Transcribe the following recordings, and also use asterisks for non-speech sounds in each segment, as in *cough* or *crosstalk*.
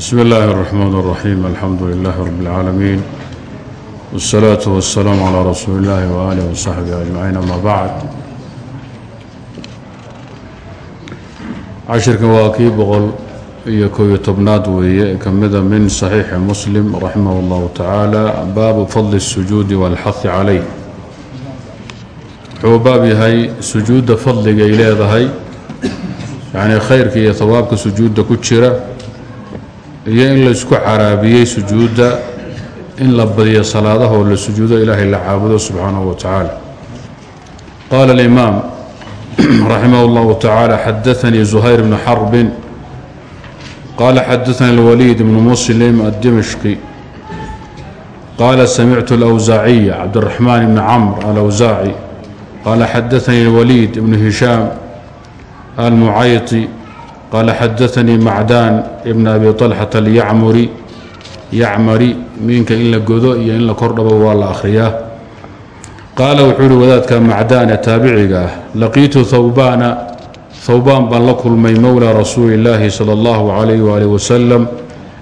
bsm اllahi الرحmn الرaxيim alxamdu لlah rb اlcaalamiin wالsalaaةu waالsalaam عlى rasuuli اllahi وآlih وصaxbih aجmaciin ama bacd cashirkan waa kii boqol iyo kow-iyo tobnaad weeye ka mida min صaxiixi muslim raximah اllahu tacaala baabu fadli الsujuudi wاlxahi calayh wuxuu baab yahay sujuudda fadligay leedahay yacnii khayrka iyo hawaabka sujuudda ku jira iyo in la isku caraabiyey sujuudda in la badiyo salaadaha oo la sujuudo ilaahay la caabudo subxaanahu wa tacaala qaala alimaam raximah اllahu tacaala xadaanii zuhayr bnu xarbin qaala xadaanii اlwaliid bnu muslim addimishqi qaala samictu alawsaaciya cabdiraxmaan bni camr alawsaaci qaala xadaanii اlwaliid bnu hishaam almucayti qaala xadaanii macdaan ibn abi طalxata alyacmuri yacmari miinka in la godo iyo in la kordhabo waa la akhriyaa qaala wuxuu uhi wadaadka macdaan ee taabiciga ah laqiitu hawbaana hawbaan baan la kulmay mowlaa rasuuli illaahi sala allahu calayh waalih wasalam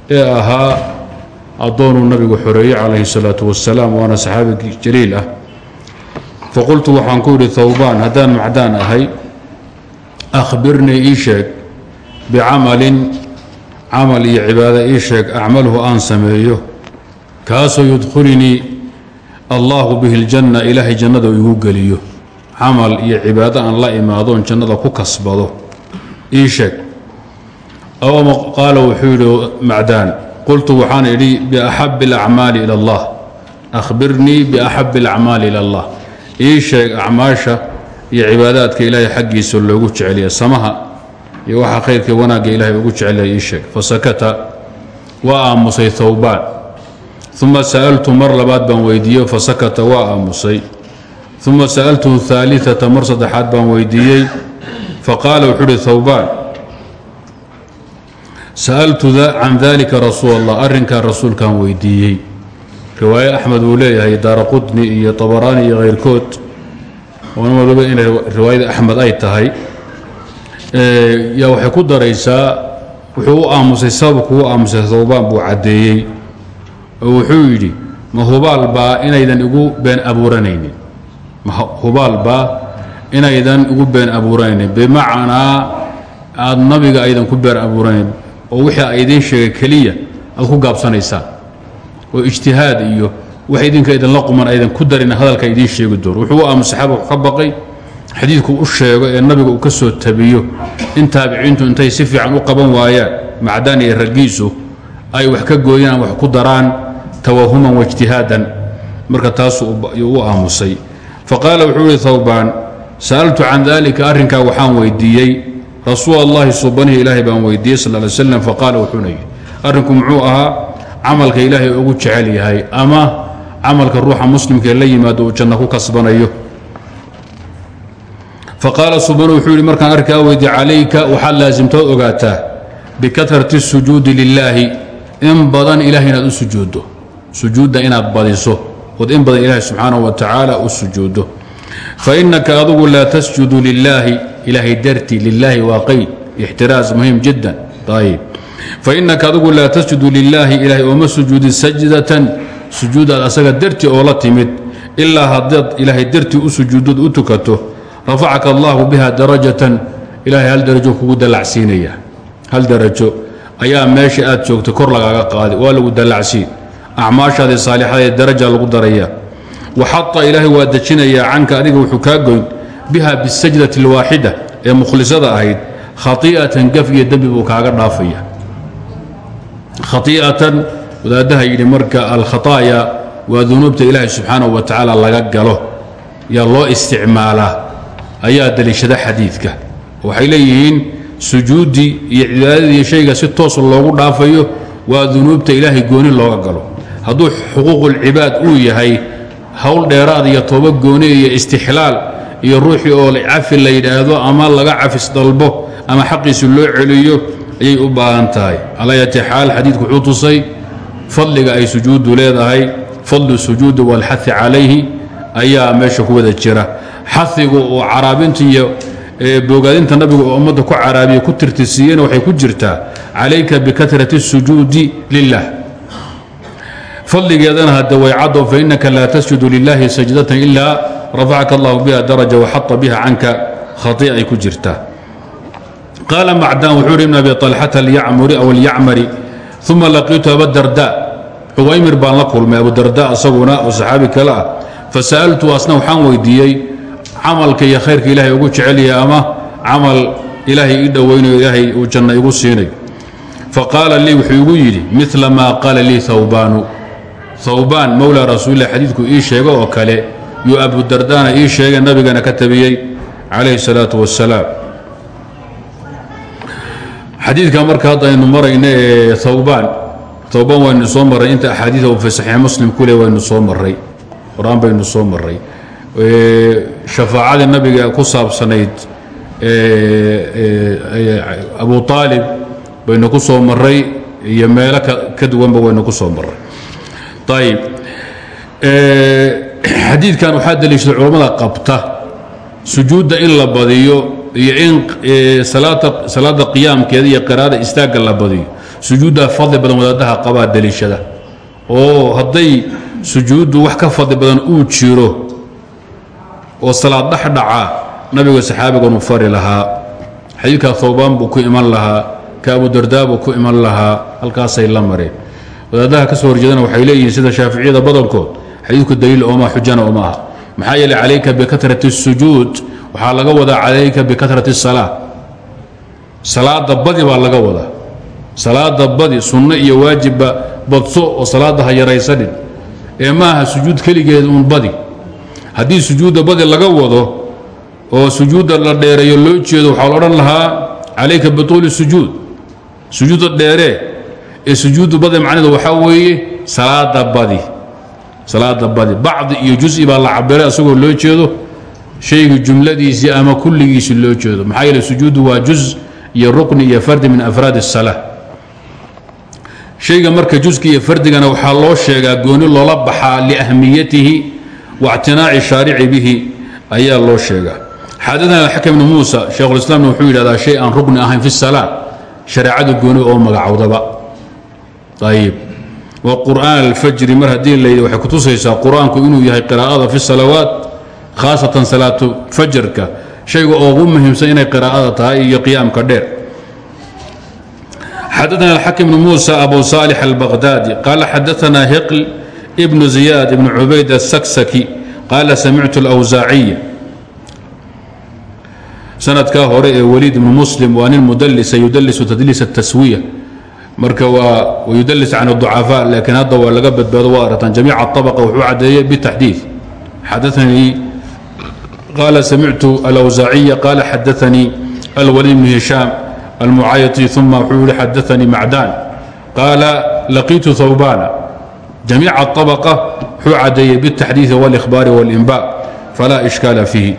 ee ahaa addoonuu nabigu xoreeyey calayhi salaatu wasalaam waana saxaabi jaliil ah faqultu waxaan ku yidhi hawbaan haddaan macdaan ahay akhbirnii ii sheeg bicamalin camal iyo cibaado ii sheeg acmalhu aan sameeyo. Kaasoo yudkhulinii allaahu bihi ljanna ilaahay jannada igu geliyo. Camal iyo cibaado aan la imaadoon jannada ku kasbado ii sheeg. Qaala wuxuu yidhi macdaan qultu waxaan idhi biaxabi alacmaali ila allah akhbirnii biaxabi alacmaali ila allah ii sheeg acmaasha iyo cibaadaadka ilaahay xaggiisa loogu jeceliya iyo waxa khayrkii wanaagga ilaahay ugu jecelaya ii sheeg. Fasakata waa aamusay hawbaan uma sa'altu mar labaad baan weydiiyey fasakata waa aamusay. Uma sa'altuhu haaliata mar saddexaad baan weydiiyey. Faqaala wuxuu uhi hawbaan sa'altu can dalika rasuul allah arrinkaa rasuulkaan weydiiyey. Riwaaye axmed uu leeyahay daara qudni iyo tabaraani iyo khayrkood oona waliba inay riwaayada ay tahay yaa waxay ku daraysaa wuxuu u aamusay sababku u aamusay hawbaan buu caddeeyey. Oo wuxuu yidhi ma hubaal baa inaydan igu been abuuranaynin. Ma hubaal baa inaydan igu been abuuranaynin. Bimacnaa aada nabiga aydan ku been abuuranayn oo wixii a idiin sheegay keliya aad ku gaabsanaysaan oo ijtihaad iyo wax idinka idinla quman aydan ku darin hadalka idiin sheegi doono. Wuxuu u aamusay saxaabku ka baqay xadiidku u sheego ee nabiga uu ka soo tabiyo in taabiciintu intay si fiican u qaban waayaan macdaan iyo raggiisu ay wax ka gooyaan wax ku daraan tawahuman waijtihaadan marka taasuu u aamusay. Faqaala wuxuu ihi hawbaan sa'altu can dalika arrinkaa waxaan weydiiyey. Rasuul allahi subanihi ilaahay baan weydiiyey sal ly slam faqaala wuxuuna yidhi arrinku muxuu ahaa camalka ilaahay ugu jecel yahay ama camalka ruuxa muslimkaee la yimaado uu janno ku kasbanayo faqaala subanu wuxuu yidhi markaan arkaa weydi calayka waxaad laasimtood ogaataa bikarati sujuudi lilaahi in badan ilaah inaad u sujuuddo. Sujuudda inaad badiso ood in badan ilaahi subxaanahu wa tacaala u sujuuddo. Fa innaka adugu laa tasjudu lilaahi ilaahay darti lilaahi waa qayd ixtiraas muhiim jiddan. Ayb fa innaka adugu laa tasjudu lilaahi ilaahay ooma sujuudin sajdatan sujuudaad asaga darti oo la timid ilaa haddaad ilaahay dartii u tukato rafacaka allahu biha darajatan ilaahay hal darajo kugu dallacsiinaya hal darajo ayaa meesha aad joogtay kor lagaaga qaadi waa lagu dallacsiin acmaashaadii saalixadaee daraja lagu daraya waxata ilaahay waa dejinayaa canka adiga wuxuu kaa goyn biha bisajdati alwaaxida ee mukhlisada ahayd khai'atan gaf iyo dembi buu kaaga dhaafaya khai'atan wadaadaha yidhi marka alkhataaya waa dunuubta ilaahay subxaanahu wa laga galo isticmaalaa ayaa daliishada xadiidka. Waxay leeyihiin sujuuddii iyo cibaadadii shayga si toos loogu dhaafayo waa dunuubta ilaahay gooni looga galo. Hadduu xuquuqulcibaad uu yahay howl dheeraad iyo tooba gooni iyo istixlaal iyo ruuxii oo cafi la yidhaahdo ama laga cafis dalbo ama xaqiisi loo celiyo ayay u baahan tahay. Alayati xaal xadiidku wuxuu tusay fadliga ay sujuuddu leedahay fadlu sujuudi waalxahi calayhi ayaa meesha ku wada jira xaigu oo caraabinta iyo bogaadinta nabigu oo ummadda ku caraabiya ku tirtisiiyena waxay ku jirtaa calayka bikatrati الsujuudi lilah fadligeedana hadda way caddo fainaka laa tasjudu lilahi sajdatan ilaa rafacaka allahu biha daraja waxaa biha canka khaطi'a ay ku jirtaa qaala macdan wuxuu hi ibn abi طalxata alyacmuri aw alyacmari uma laqiitu abadarda cuwaymir baan la kulmay abudarda isaguna oo saxaabi kale ah fasa'altu asna waxaan weydiiyey camalka iyo khayrka ilaahay ugu jecelyahay ama camal ilaahay ii dhowaynayo ilaahay uu janno igu siinayo. Faqaala lii wuxuu igu yidhi mila maa qaala lii hawbaanu hawbaan mowlaa rasuulilah xadiidku ii sheego oo kale yuu abudardaana ii sheegay nabigana ka tabiyey calayhi salaatu wasalaam xadiidka marka hadda aynu marayno ee hawbaan hawbaan waynu soo marray inta axaadiida uu fi saxiix muslim ku le waynu soo marray qur'aan baynu soo marray shafaacada nabiga ku saabsanayd abu aalib baynu ku soo maray iyo meelo ka duwanba waynu ku soo maray ayib xadiidkan waxaa daliishaday culammada qabta sujuudda in la badiyo iyo in salaada qiyaamkeeda iyo qiraada istaagga la badiyo. Sujuuddaa fadli badan wadaadaha qabaa daliishada. Oo hadday sujuuddu wax ka fadli badan uu jiro oo salaad dhexdhaca nabiga saxaabiganuu fari lahaa xadiidka hawbaan buu ku iman lahaa ka abudardaa buu ku iman lahaa halkaasay la mareen wadaadaha ka soo horjeedana waxay leeyihiin sida shaaficiyada badankood xadiidku daliil ooma xujana oma aha maxaa yeele calayka bikatrati الsujuud waxaa laga wadaa calayka bikatrati الsalaa salaada badi baa laga wadaa salaada badi sunno iyo waajibba badso oo salaada ha yaraysanin ee maaha sujuud keligeed uun badi haddii sujuudda badi laga wado oo sujuudda la dheereeyo loo jeedo waxaa la odhan lahaa calayka bituuli sujuud. Sujuudda dheeree ee sujuuddu badi macnaheedu waxaa weeye salaada badi. Salaada badi. Bacdi iyo jusi baa la cabiray asagoo loo jeedo shayga jumladiisii ama kulligiisi loo jeedo. Maxaa yeele sujuuddu waa juz iyo rukni iyo fardi min afraad الsalaa shayga marka juska iyo fardigana waxaa loo sheegaa gooni loola baxaa liahmiyatihi waاctinaaci shaarici bihi ayaa loo sheegaa xaadana xakam ibnu muusa sheikhulislaamna wuxuu yidhahdaa shay aan rukni ahayn fi الsalaa shareecadu gooni oo magacowdaba ayib wa qur'aan alfajri mar haddii layidhi waxay kutusaysaa qur-aanku inuu yahay qiraa'ada fi salawaat khaasatan salaatu fajarka shayga ugu muhiimsan inay qiraa'ada tahay iyo qiyaamka dheer xadaana alxakim bnu muusa abu saalix albaqhdaadi qaala xadaana hiql ibnu ziyaad ibnu cubayd asaksaki qaala samictu alawsaaciya sanadkaa hore ee weliid ibnu muslim waa nin mudalisa yudalisu tadliis الtaswiya marka waa yudlis can الضucafاء laakiin hadda waa laga badbaado waa aragtaan jamiic الطabqa wuxuu cadeeyey bالtaxdiiث xadaanii qaala samictu alawsaaciya qaala xadaanii alwaliid bn hishaam almucayطi uma wuxuu yihi xadaanii macdan qaala laqiitu hawbana jamiic الطabقة wuxuu cadeeyey bالtaxdiiث واlإkhbaari واlإnbاء falaa إشhkaala fiihi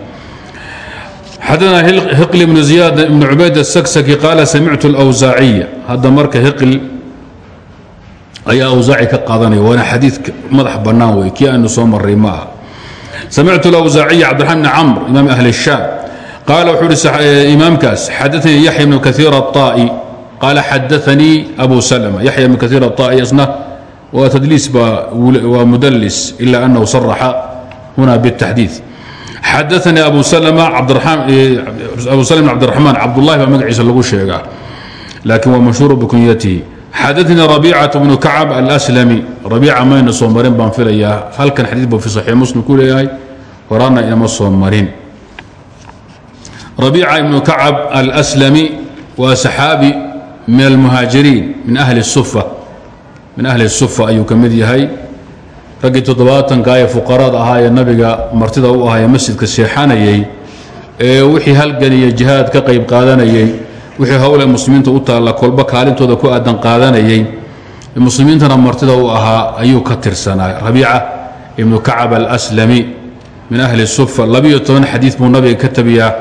xadana hiql ibnu ziyaad ibnu cubayd asaksaki qaala samictu alawsaaciya hadda marka hiql ayaa awsaaci ka qaadanaya waana xadiid madax bannaan wey kii aynu soo maray ma aha samictu alawsaaciya cabdiraxman bni camr imaam ahli shaam qaala wuxuu uhi imaamkaas xadaanii yaxya ibnu kaiir aلطaa'i qaala xadaanii abu salma yaxya ibnu kaiir aلطaa'i isna waa tadliis baa waa mudlis ila anahu saraxa huna bالtaxdiiث xadaanii abu slm abu slm cabdiraxmaan cabdullahi baa magaciisa lagu sheegaa laakiin waa mashhuuru bikunyatihi xadaanii rabiicaة bnu kacab alslami rabiica mayna soo marin baan filayaa halkan xadiid buu fi saxiix muslim ku leeyahay horaana inama soo marin rabiica ibnu kacab alslami waa saxaabi min almuhaajiriin min ahli sufa min ahli sufa ayuu ka mid yahay. Raggii toddobaatanka ee fuqaraad ahaa ee nabiga martida u ahaa ee masjidka seexanayey ee wixii halgan jihaad ka qayb qaadanayey wixii howle muslimiinta u taalla kolba kaalintooda ku aadan qaadanayey muslimiintana martida u ahaa ayuu ka tirsanaa. Rabiica ibnu kacab alslami min ahli sufa labiyo toban xadiid buu nabiga ka tabiyaa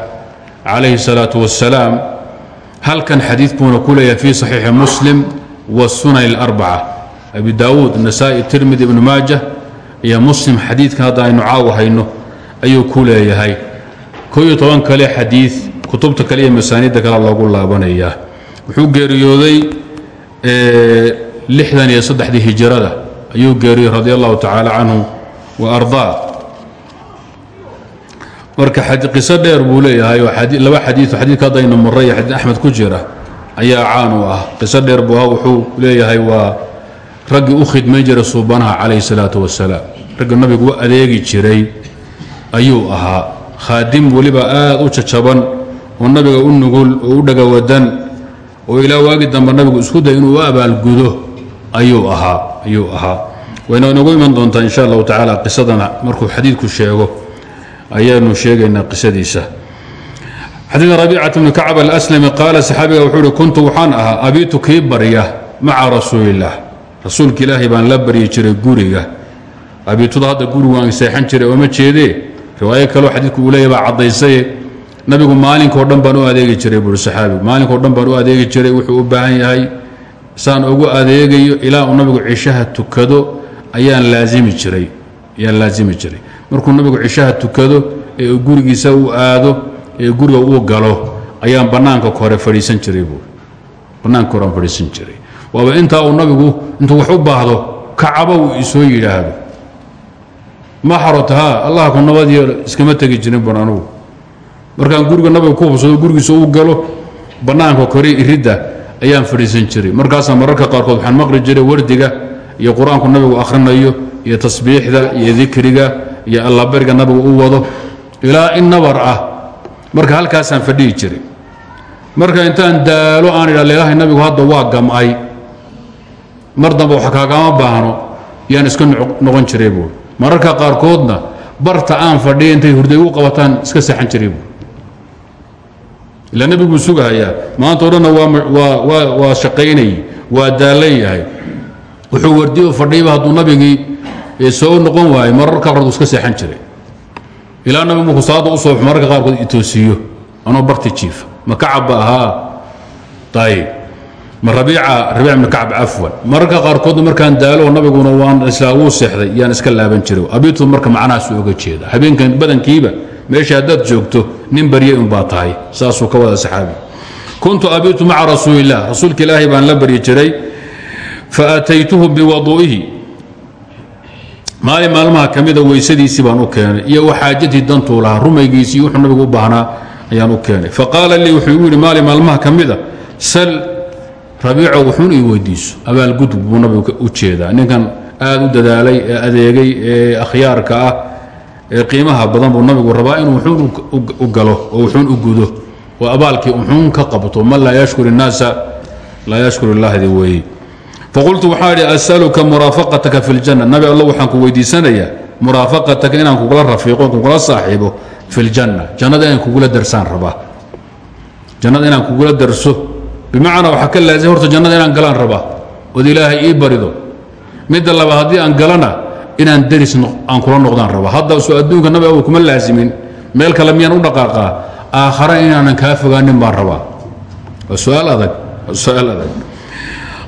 calayhi salaatu wasalaam halkan xadiid buuna ku leeyahay fii saxiixi muslim wasunan اlarbaca abi daawuud nasaa-i tirmidi ibnu maaja iyo muslim. Xadiidkan hadda aynu caawa hayno ayuu ku leeyahay. Ko iyo toban kale xadiid kutubta kale iyo masaaniidda kale loogu laabanayaa wuxuu geeriyooday lixdan iyo saddexdii ayuu geeriyey radi allahu tacaala wa ardaa marka qiso dheer buu leeyahay. Laba xadiio xadiidka haddaynu maray iyo xadiid axmed ku jira ayaa caan ah. Qiso dheer buu ah wuxuu leeyahay waa raggii u khidmayn jiray suubanaha calayhi salaatu wasalaam ragga nabigu u adeegi jiray ayuu ahaa. Khaadim weliba aad u jajaban oo nabiga u nugul oo u dhagawadan oo ilaa waagi dambe nabigu isku day inuu u abaalgudo ayuu ahaa ayuu ahaa. Wayna inagu iman doontaa insha allahu tacaala qisadana markuu xadiidku sheego ayaanu sheegaynaa qisadiisa. Xadiid rabiicat bni kacab alaslami qaala saxaabiga wuxuu uhi kuntu waxaan ahaa abiitu kii barya maca rasuulillaah rasuulka ilaahay baan la baryi jiray guriga. Abiituda hadda gurigu aan seexan jiray ooma jeedee? Riwaayo kaleo xadiidku uu leeyahy baa caddaysaye. Nabigu maalinkao dhan baan u adeegi jiray buuri saxaabigu maalinkao dhan baan u adeegi jiray wuxuu u baahan yahay saan ugu adeegayo ilaa uu nabigu cishaha tukado ayaan laazimi jiray. Ayaan laazimi jiray. Markuu nabigu cishaha tukado ee gurigiisa u aado ee guriga uu galo ayaan bannaanka hore fadhiisan jiray buuri bannaanka horean fadhiisan jiray waaba intaa uu nabigu intuu wax u baahdo kacaba uu isoo yidhaahdo. Ma xarota ha allah ku nabadiyo iskama tegi jirin ban anugu. Guriga nabiga ku hubsado gurigiisa uu galo bannaanka kore iridda ayaan fadhiisan jiray. Markaasaa mararka qaarkood waxaan maqli jiray wardiga iyo qur'aanku nabigu akhrinayo iyo tasbiixda iyo dikriga iyo allabariga nabigu u wado. Ilaa in nabar ah marka halkaasaan fadhihi jiray. Marka intaan daalo aan idha nabigu hadda waa gam'ay mar dambe wax kaagama baahno yaan iska noqon jiray buuri mararka qaarkoodna barta aan fadhiya intay hurday u qabataan iska seexan jiray buuri ila nebiguu sugahayaa maanta o dhanna waa shaqaynay waa daallan yahay. Wuxuu wardiyo fadhiyba hadduu nabigii soo noqon waayo mararka qaarkood iska seexan jiray. Ilaa nabigu markuu salaada u soo mararka qaarkood itoosiiyo anoo barti jiifa ma kacabba ahaa? Ayib ma rabiica rabiic ibn kacab cafwan mararka qaarkoodna markaan daalo nabiguna waan islaa wuu seexday yaan iska laaban jiray. Abiitu marka macnahaas uga jeeda. Habeenkan badankiiba meesha haddaad joogto nin baryay unbaa tahay. Saasuu ka wada saxaabi. Kuntu abiitu maca rasuulilah rasuulka ilaahay baan la baryi jiray. Faataytuhu biwadu'ihi. Maalin maalmaha ka mida weysadiisii baan u keenay iyo waxaajatii dantuu lahaa rumaygiisii wuxuu nabigu u baahnaa ayaan u keenay. Faqaala lii wuxuu igu yidhi maalin maalmaha ka mida sal rabiico wuxuun ii weydiiso abaalgudub buu nabigu u jeedaa. Ninkan aad u dadaalay ee adeegay ee akhyaarka ah ee qiimaha badan buu nabigu rabaa inuu wuxuun u galo oo wuxuun u gudo. Oo abaalkii wuxuun ka qabto man laa yashkur innaasa laa yashkur illahdi weeye faqultu waxaa idhi asaluka muraafaqataka fi ljanna nabi alla waxaan ku weydiisanayaa muraafaqataka inaan kugula rafiiqo kugula saaxiibo fi ljanna jannada inaan kugula darsaan rabaa. Jannada inaan kugula darso bimacnaa waxaa ka laazim horta jannada inaan galaan rabaa ood ilaahay ii barido. Midda labaad haddii aan galana inaan deris aan kula noqdaan rabaa hadda soo adduunka nabi abu kuma laazimin meel kale miyaan u dhaqaaqaa aakhara inaanan kaa fogaanin baan rabaa waa su'aal adag su'aal adag.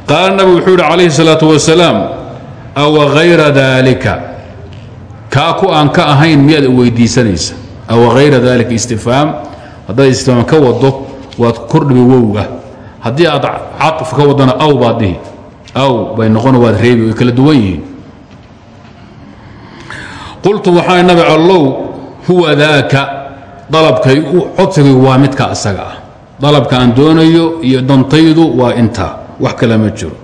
Qaala nabi wuxuu yidhi calayhi salaatu wasalaam awa hayra daalika? Kaa ku aan ka ahayn miyaad weydiisanaysa? Awa hayra daalika istifhaam haddaad istifhaam ka wado waad kordhibi wowga haddii aad caطf ka wadana aw baad dhihi. Aw bay noqon waad reebi way kala duwan yihiin. Qultu waxaa nabi allow huwa daaka dalabkay codsigaygu waa midka asaga ah. Dalabka aan doonayo iyo dantaydu waa intaa wax kale ma jiro.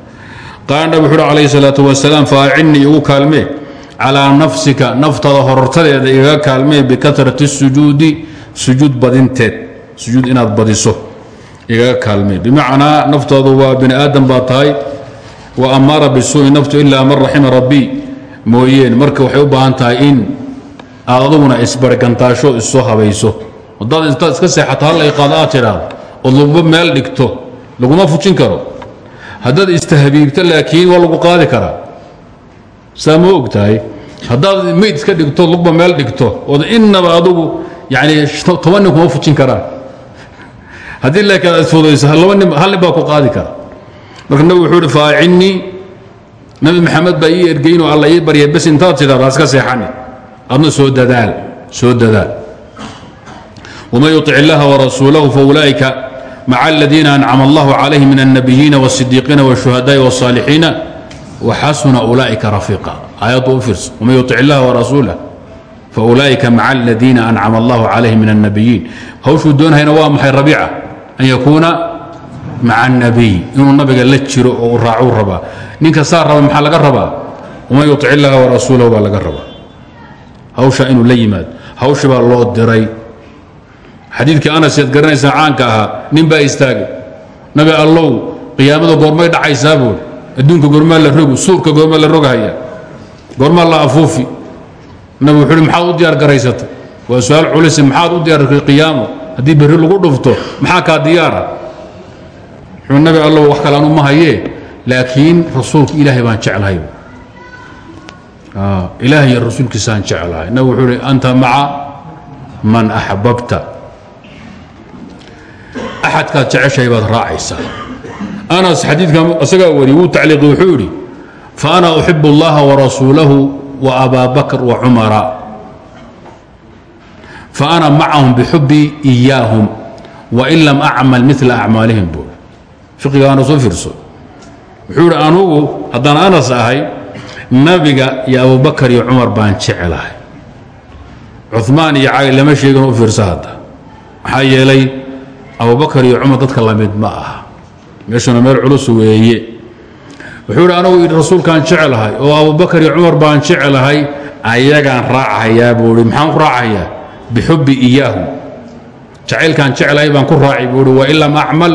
Qaala nabi wuxu uhi calayhi salaatu wasalaam faacinnii igu kaalmee calaa nafsika naftada horortadeeda igaga kaalmee bikatrati sujuudi sujuud badinteed sujuud inaad badiso igaga kaalmee bimacnaa naftaadu waa bini aadam baa tahay. Wa amaara bisuui naftu ilaa man raxima rabbii. Mooyeen marka waxay u baahan tahay in aad aduguna isbargantaasho issoo habayso. Haddaad intaad iska seexato hal iqaado aad tidhaahdo ood laguba meel dhigto laguma fujin karo. Haddaad istahabiibto laakiin waa lagu qaadi karaa. Saa ma og haddaad mayd iska dhigto lugba meel dhigto ood innaba adugu yani toban kuma fujin karaan haddii laakiin aad fudayso laba nin hal nin baa ku qaadi kara marka nabigu wuxuu ihi faacinnii nabi maxamed baa ii ergeynoo alla ii barya bes intaad tidhahdaa iska seexani adna soo dadaal soo dadaal وman yuطic اllaha وrasuulahu faulaئika maca اladiina ancama اllahu عalayhim min الnabiyiina والصidiiqiina والشhuhadaءi والصاalixiina وxasuna ula'ika rafiiqa aayaddu u fiirso وman yuطic اllaha وrasuulah faulaئika maca اladiina ancama اllahu عalayhim min الnabiyiin hawshuu doonhayna waa maxay rabiica an yakuuna maca الnabiy inuu nabiga la jiro oo u raacuu rabaa ninka saa raba maxaa laga rabaa وman yuطic اllaha وrasuulahu baa laga rabaa hawsha inuu la yimaado hawshi baa loo diray xadiidkii anas ead garanaysaan caanka ahaa nin baa istaagay nabi allow qiyaamada goormay dhacaysaa buuri adduunka goormaa la rogu suurka goormaa la rogahaya goormaa la afuufi nabi wuxuu uhi maxaad u diyaar garaysatay waa su-aal culise maxaad u diyaartay qiyaamo haddii berri lagu dhufto maxaa kaa diyaara wuxuu nabi allow wax kale anu ma hayee laakiin rasuulka ilaahay baan jeclahay. Ilaahay iyo rasuulkiisaan jeclahay. Nabi wuxuu uhi anta maca man axbabta. Axadkaad jeceshahay baad raacaysaa. Anas xadiidka isagaa wariy wuu tacliiqi wuxuu yidhi faana uxib اllaha warasuulahu waabaa bakr wacumara faana macahum bixubii iyaahum wain lam acmal mila acmaalihim buui fiqigaana soo fiirso wuxuu yidhi anugu haddaan anas ahay nabiga iyo abubakar iyo cumar baan jecelahay cumaan iyo cali lama sheegin u fiirsa hadda maxaa yeelay abubakar iyo cumar dadka la mid ma aha meeshuna meel culus weeye wuxuu idhi anugu rasuulkaan jecelahay oo abubakar iyo cumar baan jecelahay ayagaan raacahayaa buu i maxaan ku raacahayaa bixubbi iyaahum jacaylkaan jecelahay baan ku raaci buu i wain lam acmal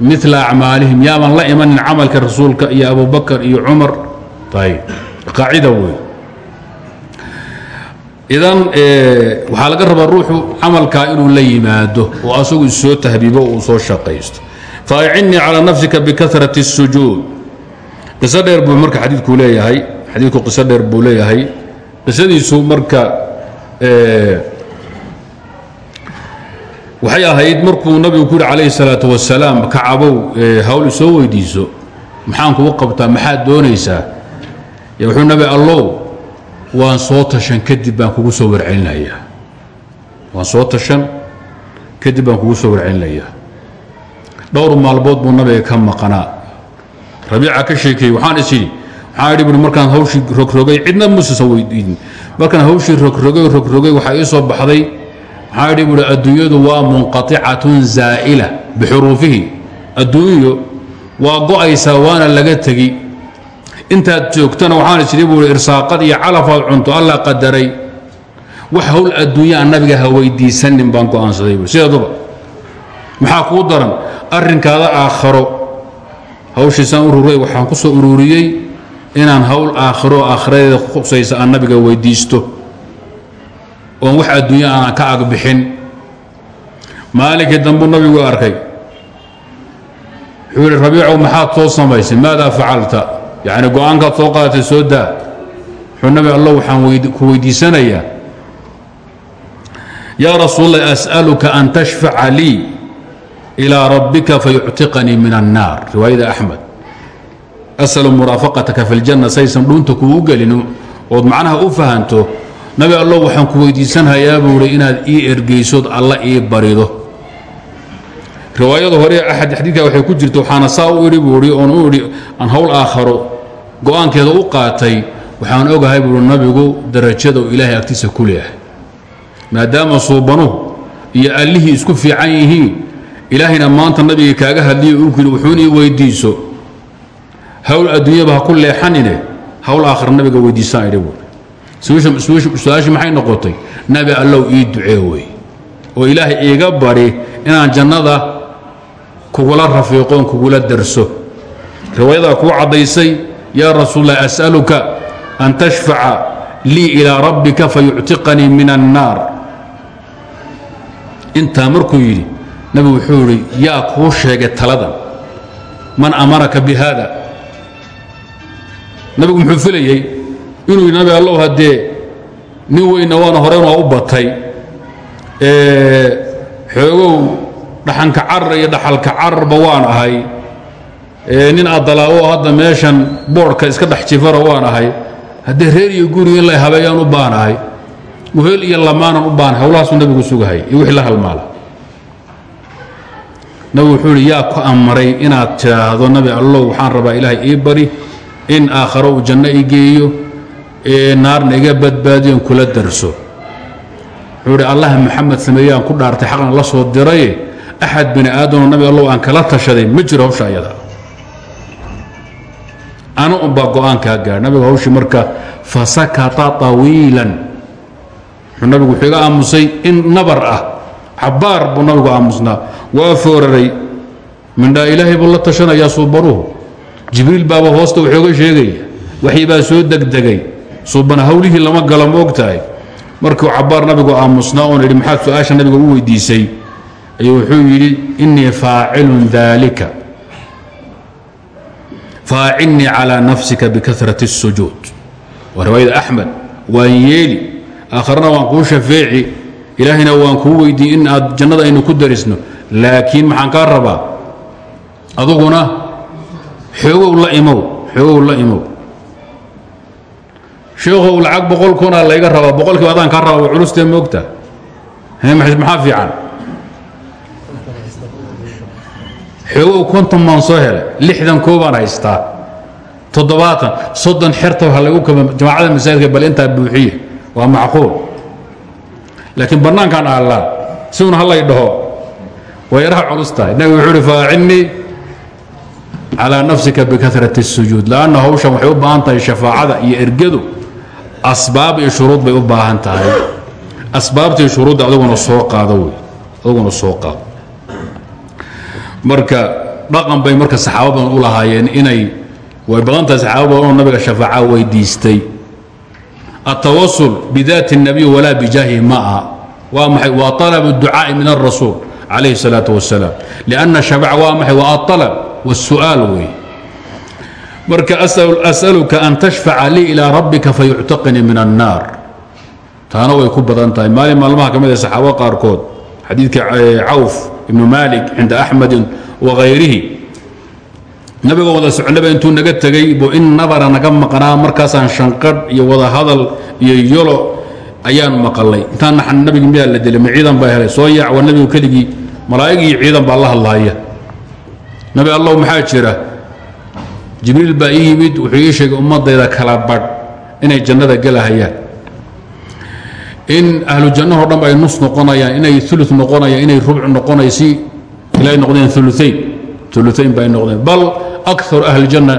mila acmaalihim yaaban la imanin camalka rasuulka iyo abubakar iyo cumar ayb qaacida wey idan waxaa laga rabaa ruuxu camalkaa inuu la yimaado oo asagu soo tahbiibo uu soo shaqaysto faacinnii calىa nafsika bikarat الsujuud qiso dheer buu marka xadiidku leeyahay xadiidku qiso dheer buu leeyahay qisadiisu marka waxay ahayd markuu nabigu ku yidhi salaatu wasalaam kacabow hawl isoo weydiiso. Maxaan kugu qabtaa maxaad doonaysaa? Wuxuu nabi allow waan soo tashan kadib baan kugu soo warcelinayaa. Waan soo tashan kadib baan kugu soo warcelinayaa. Dhowr maalmood buu nabiga ka maqanaa rabiica ka sheekeeyey waxaan is waxaan idhi markaan hawshii rogrogay cidna muusasan weydiin markaan hawshii rogrogay rogrogay waxaa ii soo baxday. Waxaan idhi buui adduunyadu waa munqaطicatun zaa'ila bixuruufihi. Adduunyo waa go'aysaa waana laga tegi. Intaad joogtana waxaan isiri buui irsaaqad iyo calafaad cunto alla qadaray. Wax hawl adduunyaa nabiga ha weydiisanin baan go'aansaday sideeduba maxaa kuu daran? Arrinkaada aakharo. Hawshiisaan ururay waxaan ku soo ururiyey inaan hawl aakhiro aakhiradeeda khusaysa aan nabiga weydiisto oon wax adduunya aanan ka agbixin maalinkii dambuu nabigu arkay wuxuu yidhi rabiicow maxaad soo samaysay maadaa facalta yacni go-aankaad soo qaadatay soo daa wuxuu nabi allah waxaan ku weydiisanayaa yaa rasuulallah as'aluka an tashfaca lii ilىa rabbika fayuctiqanii min الnaar riwaayada axmed asalu muraafaqataka fi اljanna saysan dhuunta kugu gelin ood macnaha u fahanto nabi allow waxaan ku weydiisanhayaa buu ihi inaad ii ergeysood alla ii barido. Riwaayada hore axad xadiidka waxay ku jirta waxaana saa u idhi buu ihi oon u idhi aan howl aakharo go'aankeeda u qaatay waxaan ogahay buui nabigu darajada uu ilaahay agtiisa ku leeyahay. Maadaama suubanuhu iyo allihii isku fiican yihiin ilaahayna maanta nabiga kaaga hadliyo uu kuyidhi wuxuun ii weydiiso hawl adduunyaba ha ku leexanine hawl aakhira nabiga weydiisaan idhi su'aashii maxay noqotay? Nabi allow ii ducee wey oo ilaahay iiga bari inaan jannada kugula rafiiqoon kugula darso. Riwaayadaa kuu caddaysay yaa rasuulallah as'aluka an tashfaca lii ilaa rabbika fayuctiqanii min annaar intaa markuu yidhi nabigu wuxuu idhi yaa kuu sheegay taladan. Man amaraka bi haada nabigu muxuu filayey inuu yidhi nabi allow haddee nin weynna waana horeyn waa u batay. Xoogow dhaxanka carar iyo dhaxalka cararba waan ahay. Nin adalaawo hadda meeshan boodhka iska dhex jifara waan ahay. Haddee reer iyo guri in la habeeyaan u baanahay muheel iyo lamaanan u baahan hawlahaasuu nabigu sugahaya iyo wixii la halmaala nabigu wuxuu ihi yaa ku amaray inaad tidhaahdo nabi allow waxaan rabaa ilaahay ii bari in aakharo uu janno i geeyo ee naarna iga badbaadiyon kula darso. Wuxuu ihi allah maxamed sameeyaan ku dhaartay xaqna la soo diraye axad bini aadamoo nabi allow aan kala tashaday ma jiro hawsha ayada. Anu unbaa go'aankaa gaar nabigu hawshii marka fasakata طawiilan wuxuu nabigu wuxuu iga aamusay in nabar ah cabbaar buu nabigu aamusnaa waa fooraray mindhaa ilaahay buu la tashanayaa suubanuhu jibriil baaba hoosta waxooga sheegaya waxibaa soo degdegay. Subana hawlihii lama gala maogtahay markuu cabaar nabigu aamusnaa oon idhi maxaa su'aasha nabiga u weydiisay? Ayuu wuxuu yidhi innii faacilun daalika faacilnii calaa nafsika bikarat الsujuud waa riwaayada axmed. Waan yeeli aakharena waan kuu shafeeci. Ilaahayna waan kuu weydiiyey in aad jannada aynu ku darisno. Laakiin maxaan kaa rabaa? Aduguna xoogow la imow xoogow la imow. Sheekhow lacag boqol kunaa layga rabaa boqolkiiba adaan kaa rabaa culustee moogta. Maxaa fiican? Xoogow konton baan soo helay lixdan koobaan haystaa. Toddobaatan soddon xerta ha lagu kaba jamaacada masaajidka bal intaa buuxiye waa macquul. Laakiin bannaankaan aallaa siuna hallay dhaho way yaraha culus tahay. Nabigu wuxuu uhi faacilnii calaa nafsika bikarat الsujuud lanna hawshan waxay u baahan tahay shafaacada iyo ergadu asbaab iyo shuruud bay u baahan tahay asbaabtii shuruudda aduguna soo qaado wey aduguna soo qaado marka dhaqan bay marka saxaaba badan u lahaayeen inay way badan tahay saxaaba badan oo nabiga shafaaca weydiistay التwasul bذات النabiy walaa bijaahi ma aha waa maxay waa طalب الducaaءi min الrasuul calayhi الsalaaة والsalaam لأnna shafaaca waa maxay waa aلطalب والsu'aal wey marka asأaluka an tashfaca lii ilىa rabbika fayuctaqinii min الnaar taana way ku badan tahay maalin maalmaha ka mid a saxaabada qaarkood xadiidka cawf ibnu malik cinda axmedi wagayrihi nabigoo wada socnaba intuu naga tegey buu in nabara naga maqnaa markaasaan shanqadh iyo wada hadal iyo yolo ayaan maqalay intaan naxan nabigi miyaa la dilay ma ciidan baa helay soo yaac waa nabigu keligii malaa'ig iyo ciidan baa la hadlaaya nabi allow maxaa jira? Jibriil baa yimid wuxuu ii sheegay ummadayda kala badh inay jannada gelahayaan in ahlu jannahoo dhan ay nus noqonayaan inay ulu noqonayaan inay rubc noqonay si ilay noqdeen uluayn uluayn ba ay noqdeen. Bal akar ahli janna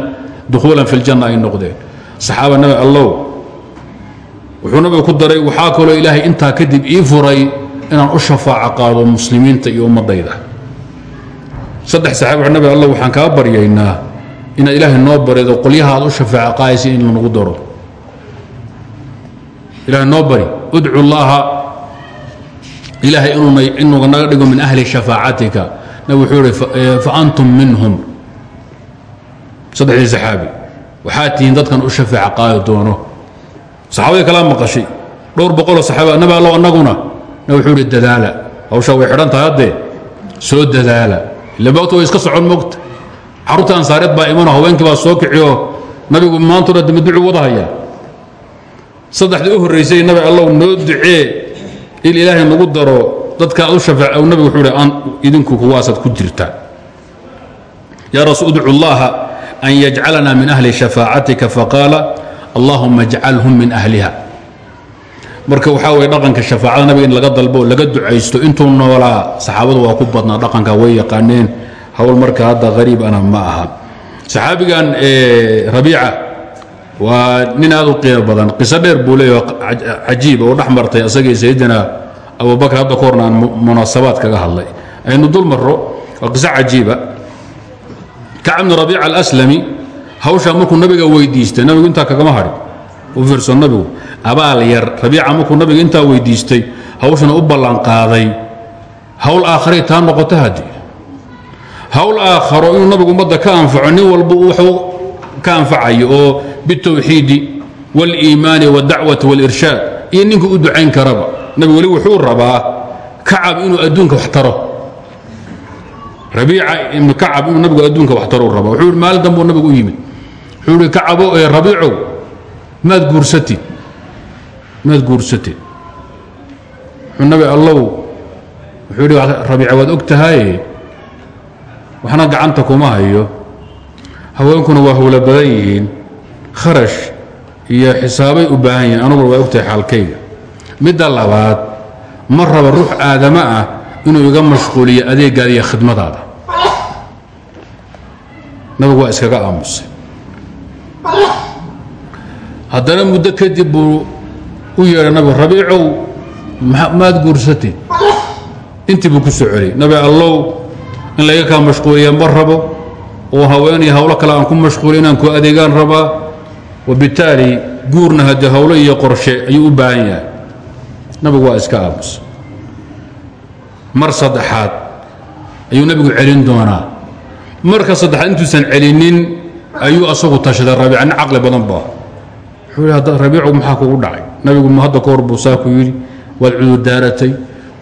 dukhuulan fi ljanna ay noqdeen. Saxaaba nabi allow wuxuu nabiga ku daray waxaa kaloo ilaahay intaa kadib ii furay inaan u shafaaco qaado muslimiinta iyo ummadayda saddex saxaaba nabi allow waxaan kaa baryaynaa inaad ilaahay noo barido qolyaha u shafaaco qaadaysa in lanagu daro ilahay noo bari udcu llaha ilaahay inuu naga dhigo min ahli shafaacatika. Nabig wuxuu ihi faantum minhum. Saddexdii saxaabi waxaa tihiin dadkan u shafaaca qaadi doono. Saxaabadii kalaa maqashay dhowr boqoloo saxaaba nabi allow annaguna. Nabig wuxuu ihi dadaala. Hawshaa way xidhan tahay haddee? Soo dadaala ila moogta way iska socon moogta. Carruurta ansaareed baa imanoo haweenkii baa soo kiciyoo nabigu maantuna dama ducu wadahayaa saddexdii u horraysay nabi allow noo ducee in ilaahay nagu daro dadka ad u shafaac nabigu wuxuu ihi idinku kuwaasaad ku jirta. Yaa rasuul udcu llaha an yajcalana min ahli shafaacatika faqaala allahuma ajcalhum min ahliha marka waxaa weye dhaqanka shafaacada nabiga in laga dalbo laga ducaysto intuu noolaa saxaabadu waa ku badnaa dhaqanka way yaqaaneen hawl marka hadda hariib ana ma aha. Saxaabigan rabiica waa nin aad u qiimo badan. Qiso dheer buu leeyaho cajiiba oo dhex martay sayidina abubakr hadda ka horna aan munaasabaad kaga hadlay. Aynu dul marro waa qiso cajiiba kacb bnu rabiica alaslami hawshaa markuu nabiga weydiistay nabigu intaa kagama hadhin u fiirso nabigu abaal yar rabiica markuu nabiga intaa weydiistay hawshana u ballanqaaday hawl aakharay taa noqota haddii hawl aakharo inuu nabigu ummadda ka anfaco nin walba wuxuu ka anfacayo oo bitawxiidi wاliimaani wاdacwati wاlirshaad iyo ninka u ducayn karaba nabi weli wuxuu rabaa kacab inuu adduunka wax taro rabiica ibnu kacab inuu nabigu adduunka wax taro raba wuxuu maalin dambuu nabigu u yimid wuxuu ihi kacabo ee rabiicow maad guursatid. Maad guursatid. Wuxuu nabi allow wuxuu yidhi rabiica waad og tahaye waxna gacanta kuma hayo. Haweenkuna waa howlo badan yihiin. Kharash iyo xisaabay u baahan yihiin. Anuguna waa ogtahay xaalkayga. Midda labaad ma raba ruux aadamo ah inuu iga mashquuliyo adeegaada iyo khidmadaada. Nabigu waa iskaga aamusay haddana muddo kadib buu u yeedhay nabigu rabiicow maad guursatay? Intii buu ku soo celiyay. Nabi allow in layga kaa mashquuliya ma rabo oo haween iyo hawlo kale aan ku mashquuliy inaan ku adeegaan rabaa wabitaali guurna haddii hawlo iyo qorshe ayuu u baahan yahay. Nabigu waa iska aamus. Mar saddexaad ayuu nebigu celin doonaa. Marka saddexaad intuusan celinin ayuu asagu tashaday rabiica nin caqli badan ba wuxuu yidhi hadda rabiicu maxaa kugu dhacay? Nabigu hadda ka hor buu saa ku yidhi waad cudurdaaratay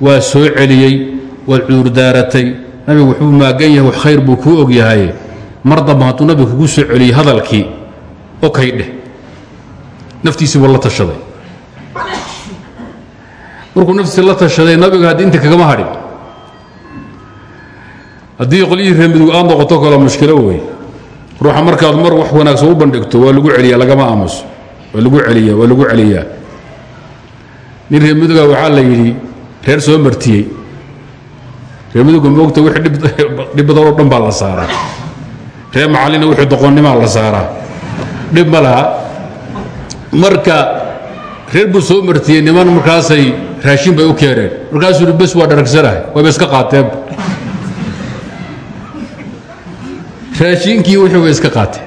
waa soo celiyey waad cudurdaaratay nabigu wuxuu maagan yahay wax khayr buu kuu og yahay. Mar damba hadduu nabigu kugu soo celiyey hadalkii okay dheh. Naftiisii buu la tashaday. Markuu naftiisi la tashaday nabiga haddii inta kagama hadhin. Haddii qolyihii reemidug aad noqoto kale mushkilo wey ruuxa markaad mar wax wanaagsan u bandhigto waa lagu celiyaa lagama aamuso waa lagu celiyaa waa lagu celiyaa. Nin reemiduga waxaa la yidhi reer soo martiyey. Reemiduga moogta wixii dhib badan oo dhan baa la saaraa. Reer macallina wixii doqonnimaa la saaraa. Dhib ma laha. Marka reer buu soo martiyey niman markaasay raashin bay u keeneen markaasuu yidhi bes waa dharagsanahay wayba iska qaateenba raashinkii wixii way iska qaateen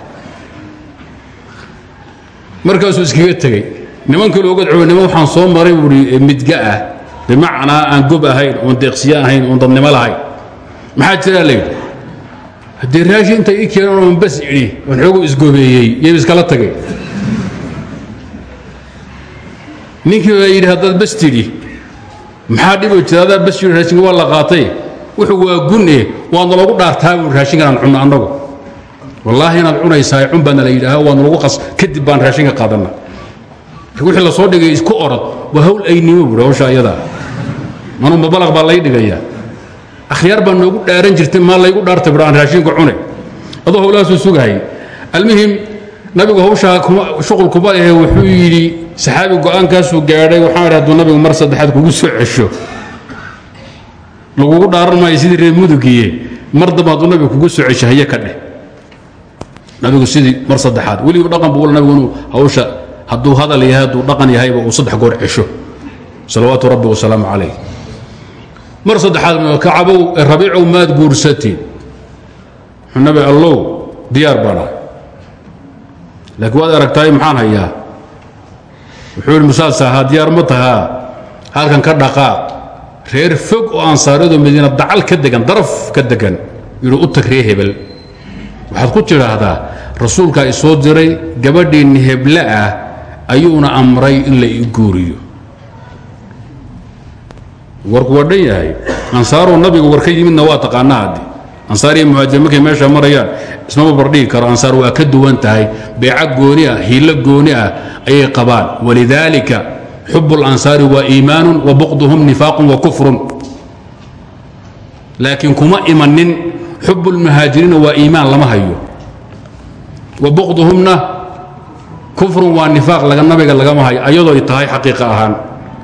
markaasuu iskaga tegey. Niman kale oga cooy niman waxaan soo maray buuhi midga ah. Bimacnaa aan gob ahayn oon deeqsiye ahayn oon dadnimo lahayn. Maxaa jiraa layidhi haddii raashin intay ii keeneen oon bas idhi oon xoogu isgobeeyey yayba iskala tagay. Ninkii baa yidhi haddaad bas tidhi maxaa dhibo jira? Adaa bas yidhi raashinka waa la qaatay. Wuxuu waa gun eh waadna lagu dhaartaa buui raashinkan aan cunno annagu wallaahi inaad cunaysaa cun baana la yidhaaha waadna lagu kadib baan raashinka qaadanna wixii la soo dhigay isku orod waa hawl aynimo buui hawsha iyadaa manuu mabalaq baa lay dhigayaa. Akhyaar baa noogu dhaaran jirtay maa laygu dhaartay bur aan raashinka cunay. Adoo howlahaasuu sugahayay almuhim nabigu hawshaa shuqul kuma lehe wuxuu yidhi saxaabi go'aankaasuu gaadhay waxaan idhi nabigu mar saddexaad kugu soo cesho lagugu dhaaran maayo sidii reer mudugiye mar damba hadduu nabigu kugu soo cesho ka dheh nabigu sidii mar saddexaad. Weligu dhaqan buu nabigu inuu hawsha hadduu hadal yahay hadduu dhaqan yahayba uu saddex goor cesho. Salawaatu rabbi wasalaamu calayh mar saddexaad kacabow rabiicow maad guursatiin nabi allow diyaar baan ahay. Laakiin waad aragtaay maxaan hayaa? Wuxuu yidhi musaasa ahaa diyaar ma tahaa halkan ka dhaqaaq reer fog oo ansaariyadoo madiina dacal ka degan daraf ka degan. Yidhi u tag ree hebel. Waxaad ku tidhaahdaa rasuulkaa isoo diray gabadhiinni heble ah ayuuna amray in la ii guuriyo. Warku waa dhan yahay ansaaroo nabiga war ka yimidna waa taqaanaa haddi ansaar iyo muhaajir markay meesha marayaan ismama bardhigi karo ansaar waa ka duwan tahay beeca gooni ah hiilo gooni ah ayay qabaan. Walidaalika xub اlansaari waa iimaanu wa buqduhum nifaaqun wa kufrun. Laakiin kuma imanin xub اlmuhaajiriina waa iimaan lama hayo buqduhumna kufrun waa nifaaq laga nabiga lagama hayo ayadoo ay tahay xaqiiqa ahaan.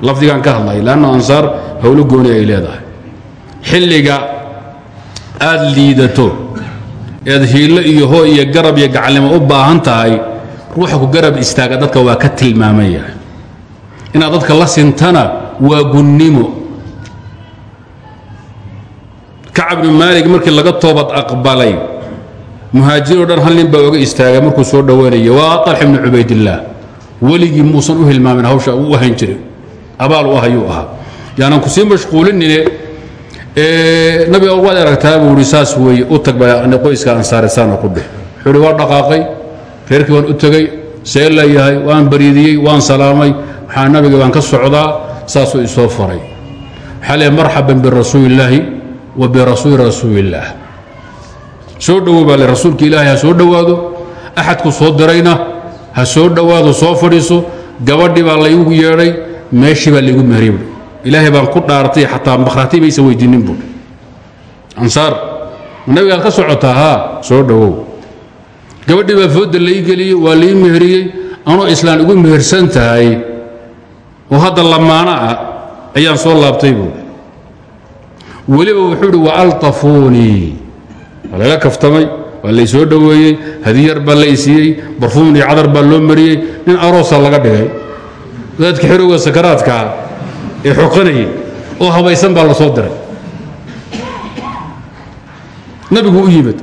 Lafdigaan ka hadlay lanna ansaar howlo gooni ay leedahay. Xilliga aad liidato eed hiillo iyo hoo iyo garab iyo gacalnimo u baahan tahay ruuxa ku garab istaaga dadka waa ka tilmaaman yahay inaad dadka la sintana waa gunnimo. Kacab bnu maalig markii laga toobad aqbalay muhaajiriin o dhan hal nin baa oga istaagay markuu soo dhowaanaya waa طalx bnu cubaydillaah weligii muusan u hilmaamin hawsha u ahan jirin abaal u ahayuu ahaa. Yaanan ku sii mashquulinine nabiga waad aragtaa buu ihi saas weeye u tag baa qoyska ansaaresaana ku dheh wuxuu ihi waa dhaqaaqay reerkii waan u tegey see leeyahay waan bariidiyey waan salaamay waxaa nabiga baan ka socdaa saasuu isoo faray. Waxaa leeyahay marxaban birasuulillaahi wa birasuuli rasuulillaah soo dhowow baa le rasuulka ilaahay ha soo dhowaado axadku soo dirayna? Ha soo dhowaado soo fadhiiso? Gabadhii baa laygu yeedhay? Meeshii baa laygu mehriyey ilaahay baan ku dhaartay xataa makhraati maysa weydiinin buui ansaar nabigaad ka socotaa? Haa soo dhowow gabadhii baa fooda lai geliyey waa lai meheriyey anoo islaan igu mehersan tahay. Oo hadda lamaano ah ayaan soo laabtay buui weliba wuxuu idhi waaltafuunii waa laga kaftamay waa lay soo dhoweeyey hadiyar baa lay siiyey barfuum iyo cadar baa loo mariyey nin aroosa laga dhigay wadaadka xerowga sakaraadkaa ee xoqanayay oo habaysan baa la soo diray nabigu u yimid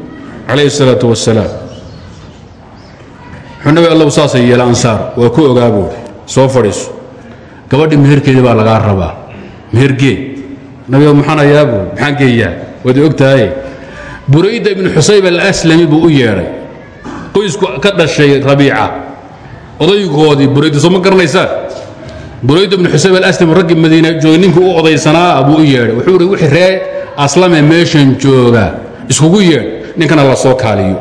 calayhi الsalaaةu wasalaam wuxuu nabi allow saasay yeela ansaar waa ku ogaa buuri soo fadhiiso gabadhi meherkeedii baa lagaa rabaa mehergee nabiga maxaan ayaa buuri maxaan geeyaa waad og tahaye burayda ibnu xusayb alaslami buu u yeedhay qoysku ka dhashay rabiica. Odaygoodii burayda soo ma garanaysaan burayda ibnu xusayb alaslami raggii madiina joogay ninkii u odaysanaa buu u yeedhay. Wuxuu wixii ree aslame meeshan jooga iskugu yeedh ninkana la soo kaaliyo.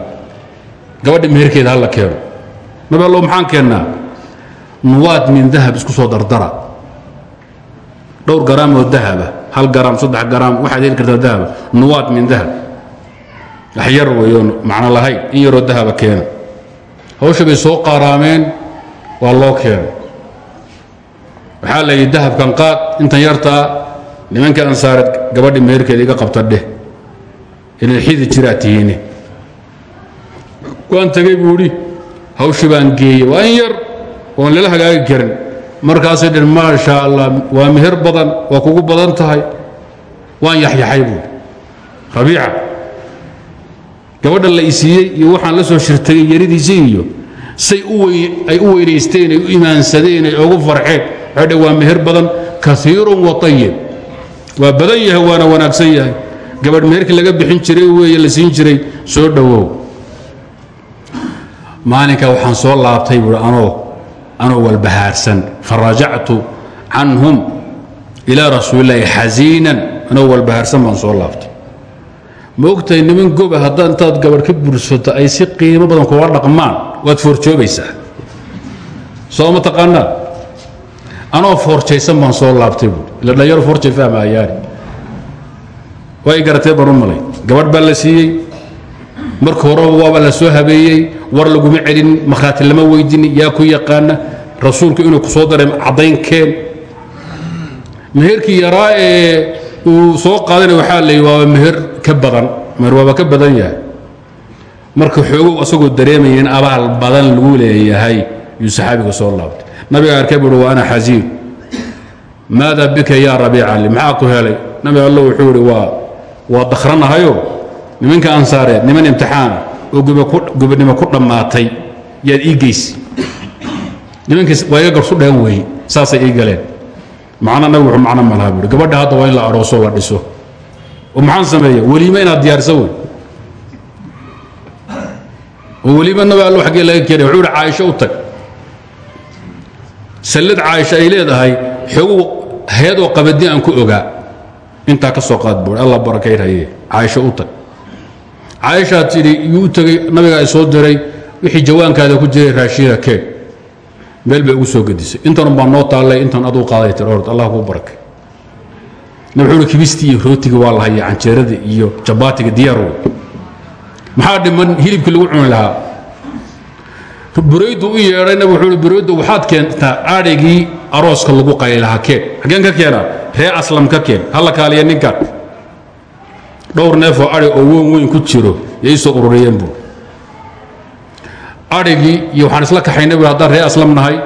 Gabadhi meherkeeda la keeno. Nabi allow maxaan keennaa nuwaad min dahab isku soo dardara. Dhowr garaam oo dahaba hal garaam saddex garaam waxaad heli kartaa dahaba nuwaad min dahab wax yar weeyoon macno lahayn in yaroo dahaba keena hawsha bay soo qaaraameen waa loo keenay waxaa la yidhi dahabkan qaad intan yartaa nimankii ansaareed gabadhi meherkeeda iga qabta dheh. Inay xidi jiraa waan tegey buu idhi hawshii baan geeyey waa in yar oon lala hagaagi karin. Markaasay dhen maa sha allah waa meher badan waa kugu badan tahay. Waan yaxyaxay buui rabiica gabadha la isiiyey iyo waxaan la soo shirtagay yaridiisii iyo say ay u weynaysteen ay u imaansadeen ay ugu farxeen waxay waa meher badan kaiirun wa ayib waa badan yahay waana wanaagsan yahay. Gabadh meherkii laga bixin jiray weeye la siin jiray soo dhowow maalinka waxaan soo laabtay buui anoo anoo walbahaarsan. Farajactu canhum ilaa rasuulillaahi xasiinan anoo walbahaarsan baan soo laabtay ma ogtahay niman goba haddaa intaad gabadh ka bursato ay si qiimo badan kuga dhaqmaan? Waad foorjoobaysaa soo ma taqaanaa anoo foorjaysan baan soo laabtay buui ila dhalinyaro foorjay fahmaayaani waa y garatee baan u malay. Gabadh baa la siiyey. Marka horeba waaba la soo habeeyey. War laguma celin makhraati lama weydini yaa ku yaqaana. Rasuulku inuu ku soo daray caddaynkeen meherkii yaraa ee uu soo qaadana waxaa yidhi waaba meher ka badan meher waaba ka badan yahay. Marka xoogow asagoo dareemaya in abaal badan lagu leeyahay yuu saxaabiga soo laabtay. Nabiga arkay buuhi ana xasiin maada bika yaa rabiica li maxaa ku helay? Nabi allo wuxuu idhi waa waa dakhranahayo nimanka ansaareed niman imtixaana oo gobonimo ku dhammaatay yaad ii geysi. Nimankiis waa iga garsu dheen weeye saasay ii galeen. Macna nabi wuxuu macno malaha buuhi gabadha hadda waa in la arooso la dhiso maxaan sameeya? Weliime inaad diyaarisa wey oo weliime nabi allo laga keenay. Wuxuu ihi u tag. Sallad caaisha ay leedahay xoogu hay'adoo qabadi aan ku ogaa. Intaa ka soo qaad buui alla barakaynhaye caaisho u tag. Caaishaa tidhi yuu u tegey nabigaa i soo diray wixii jawaankaada ku jiray raashiina keen meel bay ugu soo gedisay intan baa noo taallay intan aduu qaaday tir allah kuu barakay nabi kibistii iyo rootiga waa la haya canjeerada iyo jabaatiga diyaar wey maxaa dhiman hilibkii lagu cuni lahaa buraydu u yeedhay nabi wuxuu buraydu waxaad keentaa adhigii arooska lagu qali lahaa keen xaggeen ka keenaa ree aslam ka keen halla kaaliya ninkan dhowr neefoo adhi oo weyn weyn ku jiro yay soo ururiyeen buu adhigii iyo waxaan isla kaxaynay buu haddaan ree aslam nahay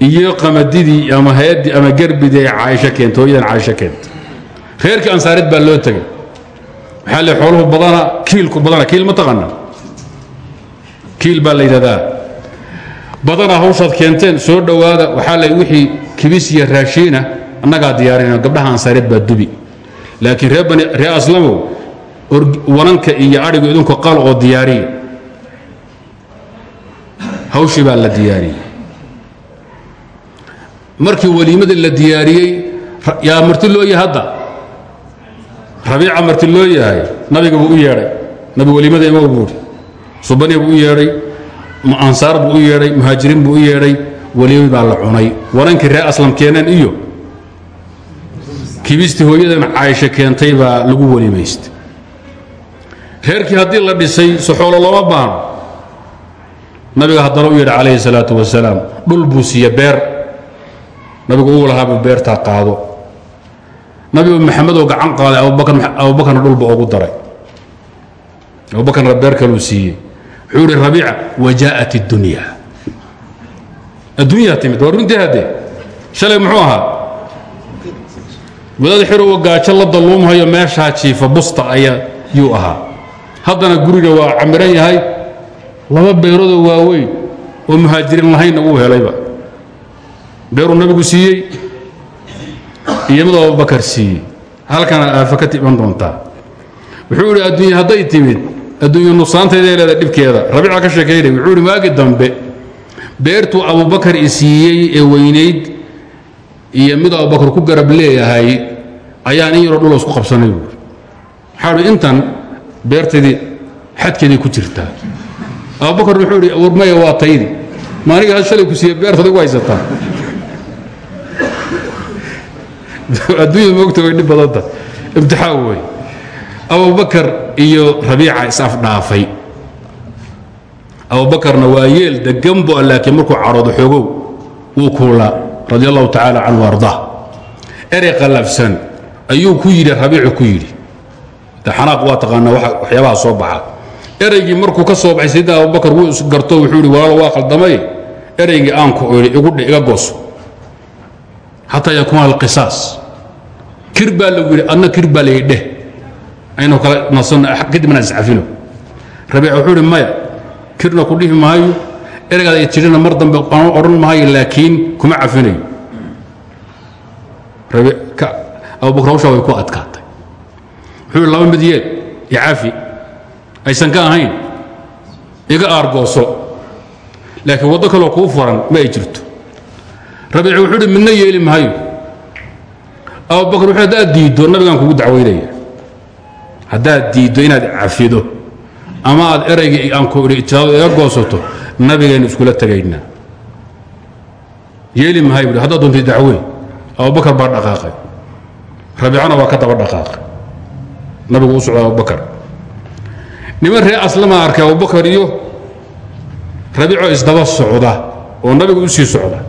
iyo qamadidii ama hay'addii ama gerbidii ay caaisho keentay hooyadan caaisho keentay. Reerkii ansaareed baa loo tegey waxaa le xooluhu badana kiilku badana kiil ma taqaana. Kiil baa la yidhahdaa. Badana hawshaad keenteen soo dhowaada waxaa la wixii kibis iyo raashiina annagaa diyaarinayno gabdhaha ansaareed baa dubi. Laakiin ree bani ree aslamow wananka iyo adhigu idinku qal oo diyaariya hawshii baa la diyaariyey markii weliimada la diyaariyey yaa marti loo yahay hadda? Rabiica marti loo yahay nabiga buu u yeedhay. Nabi weliimada imaw buuri subani buu u yeedhay. Ansaar buu u yeedhay. Muhaajiriin buu u yeedhay. Welimi baa la cunay. Warankii reer aslam keeneen iyo kibistii hooyadan caaisho keentay baa lagu welimaystay reerkii haddii la dhisay soxoolo looma baahno. Nabiga haddana u yidhi calayhi salaatu wasalaam dhul buu siiye beer nabigu uu lahaabuu beertaa qaado. Nabigu maxamed oo gacan qaaday abubakarna dhulba ugu daray. Abubakarna beer kaluu siiyey. Wuxuu yidhi rabiica wajaa'at اdunya adduunyaa timid waa runtii haddee shalay muxuu ahaa? Wadaad xirowga gaajo la dalluumhayo meeshaa jiifa busta ayaa yuu ahaa. Haddana guriga waa camiran yahay laba beeradoo waaweyn oo muhaajiriin lahaynna wuu helayba beeruu nabigu siiyey iyo mid abubakar siiyey. Halkana aafa ka doontaa. Wuxuu idhi adduunya hadday timid adduunya nuqsaantayday leeda dhibkeeda. Rabiica ka sheekaynay wuxuu idhi waagi dambe beertuu abubakar i siiyey ee weynayd iyo mid abubakar ku garab leeyahay ayaan in yaroo dhuloo isku qabsanay buui waxaa hi intan beertaydii xadkeeday ku jirtaa. Abubakar wuxuu idhi warmaya waa taydi. Maaniga had shalay ku siiye beertaad ugu haysataa *laughs* adduunyada moogta way dhib badanta imtixaan wey abubakar iyo rabiica is-afdhaafay abubakarna waa yeel degan bu laakiin markuu cadhoodo xoogow wuu kuulaa radi allahu tacaala canhu ardaa erey qallafsan ayuu ku yidhi rabiicu ku yidhi. Xanaaq waa taqaanaa waxyaabaha soo baxa. Ereygii markuu ka soo baxay sayidina abubakar wuu isgarto wuxuu yidhi walaalo waa khaldamay. Ereygii aanku idhi igu dhe iga gooso xataa yakuuna alqisaas kir baa lagu yidhi adna kir baa layidhi dheh. Aynu kala nasanno kadibna iscafino rabiic wuxuu yidhi maya kirna ku dhihi maayo ereygaada ay tirina mar dambe aan odhan maayo laakiin kuma cafinayo. Abubakar hawshaa way ku adkaatay. Wuxuu yidhi laba mid yeel icafi aysan ka ahayn iga aargooso laakiin waddo kaloo kuu furan ma ay jirto rabiic wuxuu yidhi midna yeeli maayo abubakar wuxuu haddaad diiddo nabigaan kugu dacwaynaya. Haddaad diiddo inaad cafido ama aad eraygii aan itidaado iga goosato nabigaynu iskula tegaynaa yeeli mahay buhi haddaad doontay dacweyn abubakar baa dhaqaaqay. Rabiicana waa ka daba dhaqaaqay. Nabigu u socda abubakar niman ree aslama arkay abubakar iyo rabiicoo isdaba socda oo nabigu u sii socda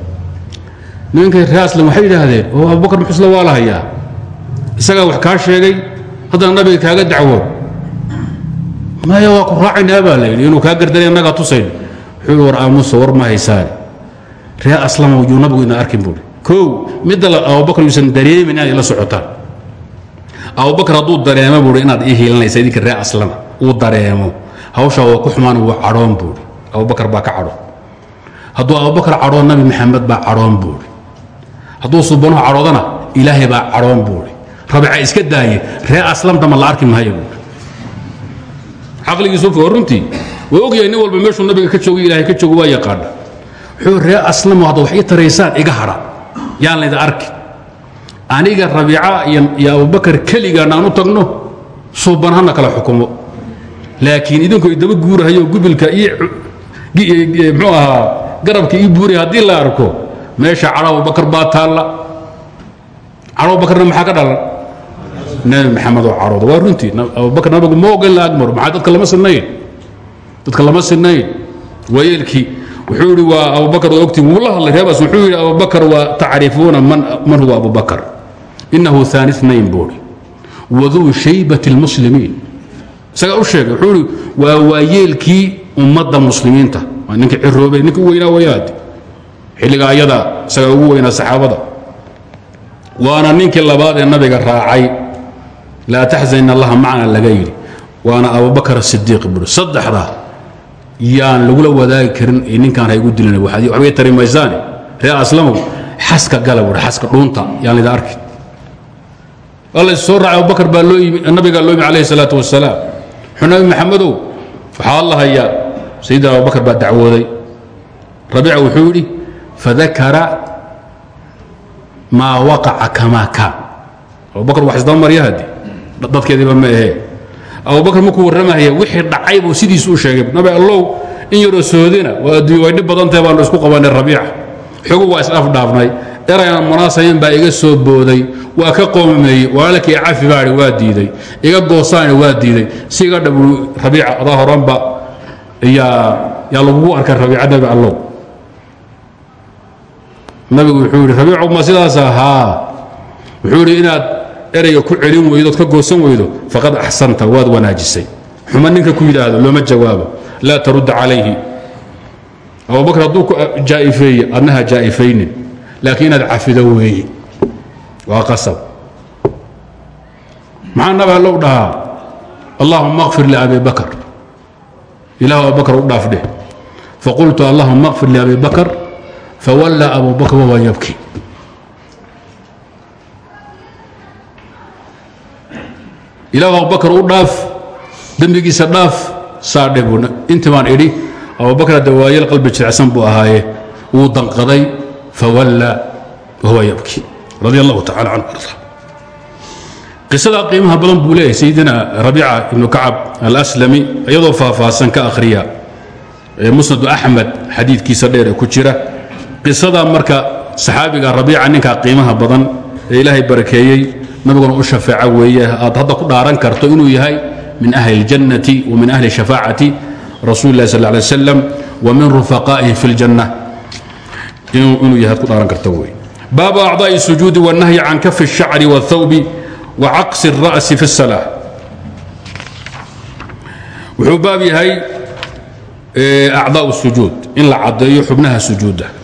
nimankay ree aslam waxay yidhaahdeen oo abubakar muxusla waa la hayaa isagaa wax kaa sheegay haddana nabiga kaaga dacwo. Maya waa ku raacaynaa baa inuu kaa gardanay annagaa tusayn. Wuxuu war aamusa war ma haysaane ree aslama yuu nabigu idin arkin buuri kow midda abubakar yuusan dareemin inaad ila socotaan. Abubakar hadduu dareemo buuri inaad ii hiilanaysa idinka ree aslama uu dareemo. Hawshaa waa ku xumaan wuu cadhoon buuri abubakar baa ka cadhoon hadduu abubakar cadhoon nabi maxamed baa cadhoon buuri hadduu subanuhu cadhoodana ilaahay baa cadhoon buuri rabica iska daaye ree aslamtama la arki maayo buuri caqligiisu waa runtii waa ogyahay nin walba meeshuu nabiga ka joogo ilaahay ka joogo waa yaqaana. Wuxuu ree aslamo hadda wax ii taraysaan iga hadha yaan layda arki. Aniga rabiica iyo abubakar keligaan aan u tagno suuban kala xukumo. Laakiin idinku idaba guurahayo gubilka iyo mxuu ahaa garabka ii buuraya haddii la arko meesha cadho abubakar baa taalla. Cadho abubakarna maxaa ka dhalan nabi maxamed oo cadhooda waa runtii. Abubakar nabigu ma ogan la agmaro maxaa dadka lama sinayn dadka lama sinayn waayeelkii wuxuu yidhi waa abubakar waa ogtiin wuu la hadlay reebaas wuxuu yidhi abubakar waa tacrifuuna man, huwa abubakar. Inahu aani nayn buuri waduu shaybati اlmuslimiin isagaa u sheegay. Wuxuu yidhi waa waayeelkii ummadda muslimiinta. Waa ninka ciroobay ninka u weynaa wayaade xilligaa ayadaa isagaa ugu weynaa saxaabada. Waana ninkii labaad ee nabiga raacay laa taxzan allaha macna laga yidhi. Waana abubakar sidiiq buuri saddexda yaan lagula wadaagi karin ninkaan haygu dilin. Waxbay tari maysaane ree aslamow xaska gala buuri xaska dhuunta yaan layda arki. Alla soo raacay abubakar baa loo yimi nabigaa loo yimi calayhi salaatu wasalaam wuxuu nabi maxamedow waxaa la hayaa. Sayidina abubakar baa dacwooday. Rabiica wuxuu yidhi fadakara maa waqaca kamaa kaan abubakar wax isdaba marya haddi dadkeediiba ma ahee abubakar markuu warramahaya wixii dhacay buu sidiisu u sheegay nabi allow in yaroo soodina waa adduunya way dhib badantahe baanu isku qabanay rabiica xogu waa isdhafdhaafnay erayaan munaasabayn baa iga soo booday waa ka qoomameeyey walaalkii cafi baai waa diiday iga goosaani waa diiday si iga dhabu rabiica adaa horanba yaa lagugu arkay rabiica nabi allow nabigu wuxuu yidhi rabiicu ma sidaas ahaa. Wuxuu yidhi inaad ereyga ku celin weydo ood ka goosan weydo faqad axsanta waad wanaajisay. Xuma ninka ku yidhaahdo looma jawaabo. Laa tarudda calayhi. Abubakr hadduu ku jaa'ifeeye adnaha jaa'ifaynin laakiin inaad cafido weeye waa qasab. Maxaa nabi allow dhahaa? Allahuma akfir liabi bakr ilahu abubakr u dhaaf faqultu allahuma akfir liabi bakr fawallaa abu bakr wahuwa yabki ilahu abubakr u dhaaf dembigiisa dhaaf saa dhe buu intii baan idhi abubakr hadda waayeel qalbi jiracsan buu ahaaye wuu danqaday fawallaa wahuwa yabki radia allahu tacala canhu arda qisadaa qiimaha badan buu leeyahay sayidina rabiica ibnu kacab alaslami iyadoo faahfaahsan ka akhriya musnadu axmed xadiidkiisa dheer ee ku jira qisadaa marka saxaabiga rabiica ninkaa qiimaha badan ee ilaahay barakeeyey nabiguna u shafeeca weeye aad hadda ku dhaaran karto inuu yahay min ahli اljannati wa min ahli shafaacati rasuuli اllahi sal lay slam wa min rufaqaa'ihi fi اljanna inuu yahay ad ku dhaaran karto wey baabu acdaaءi الsujuudi wالnahyi can kafi الshacri wالthawbi wacaqsi الra'si fi الsalaa wuxuu baab yahay acdaء الsujuud in la caddeeyo xubnaha sujuudda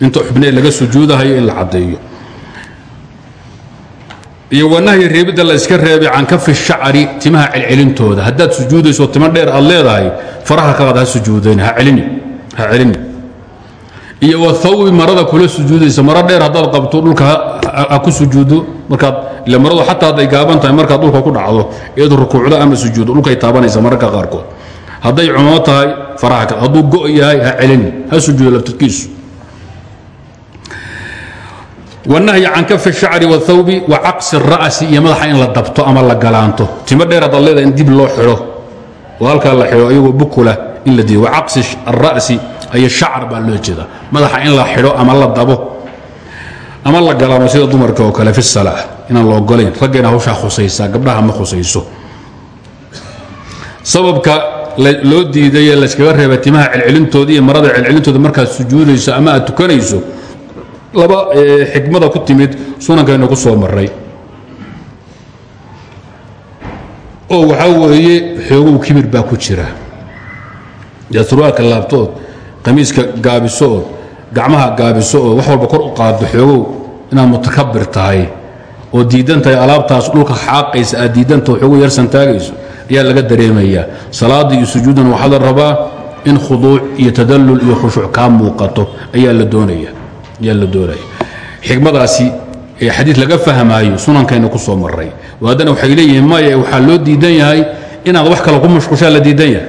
inta xubnee laga sujuudahayo in la caddeeyo. Iyo wanahyi reebidda la iska reebay can kafi shacri timaha celcelintooda. Haddaad sujuudayso timo dheer aad leedahay faraha ka ha sujuudayn ha celini ha celini. Iyo wathawbi marada kula sujuudaysa maro dheer haddaad qabto dhulka ha ku sujuudo markaad ila maradu xataa hadday gaaban tahay markaad dhulka ku dhacdo eed rukuucdo ama sujuuddo dhulkay taabanaysa mararka qaarkood. Hadday cumo tahay faraha ka hadduu go' yahay ha celini ha sujuudo laftirkiisu wanahyi can kafi shacri wاthawbi wa caqsi الra'si iyo madaxa in la dabto ama la galaanto timo dheer haddaad leeda in dib loo xidho oo halkaa la xidho iyagoo bukula in la diido wa caqsi الra'si ay shacr baa loo jeeda madaxa in la xidho ama la dabo ama la galaamo sida dumarka oo kale fi salaa inaan la ogolayn raggayna hawshaa khusaysaa gabdhaha ma khusayso sababka loo diiday ee layskaga reeba timaha celcelintooda iyo marada celcelintooda markaad sujuudayso ama aad tukanayso laba xikmada ku timid sunankaynu ku soo maray oo waxaa weeye xoogow kibir baa ku jira. Surwaalka laabtood qamiiska gaabiso ood gacmaha gaabiso oo wax walba kor u qaado xoogow inaad mutakabir tahay. Oo diidan tahay alaabtaas dhulka xaaqaysa aad diidantao xoogow yarsan taagayso ayaa laga dareemayaa. Salaada iyo sujuudan waxaa la rabaa in khuduuc iyo tadallul iyo khushuuc kaa muuqato ayaa la doonaya xikmadaasi ee xadiid laga fahmaayo sunankayna ku soo maray haddana waxay leeyihiin maya waxaa loo diidan yahay inaad wax kale ku mashquushaa la diidan yahay.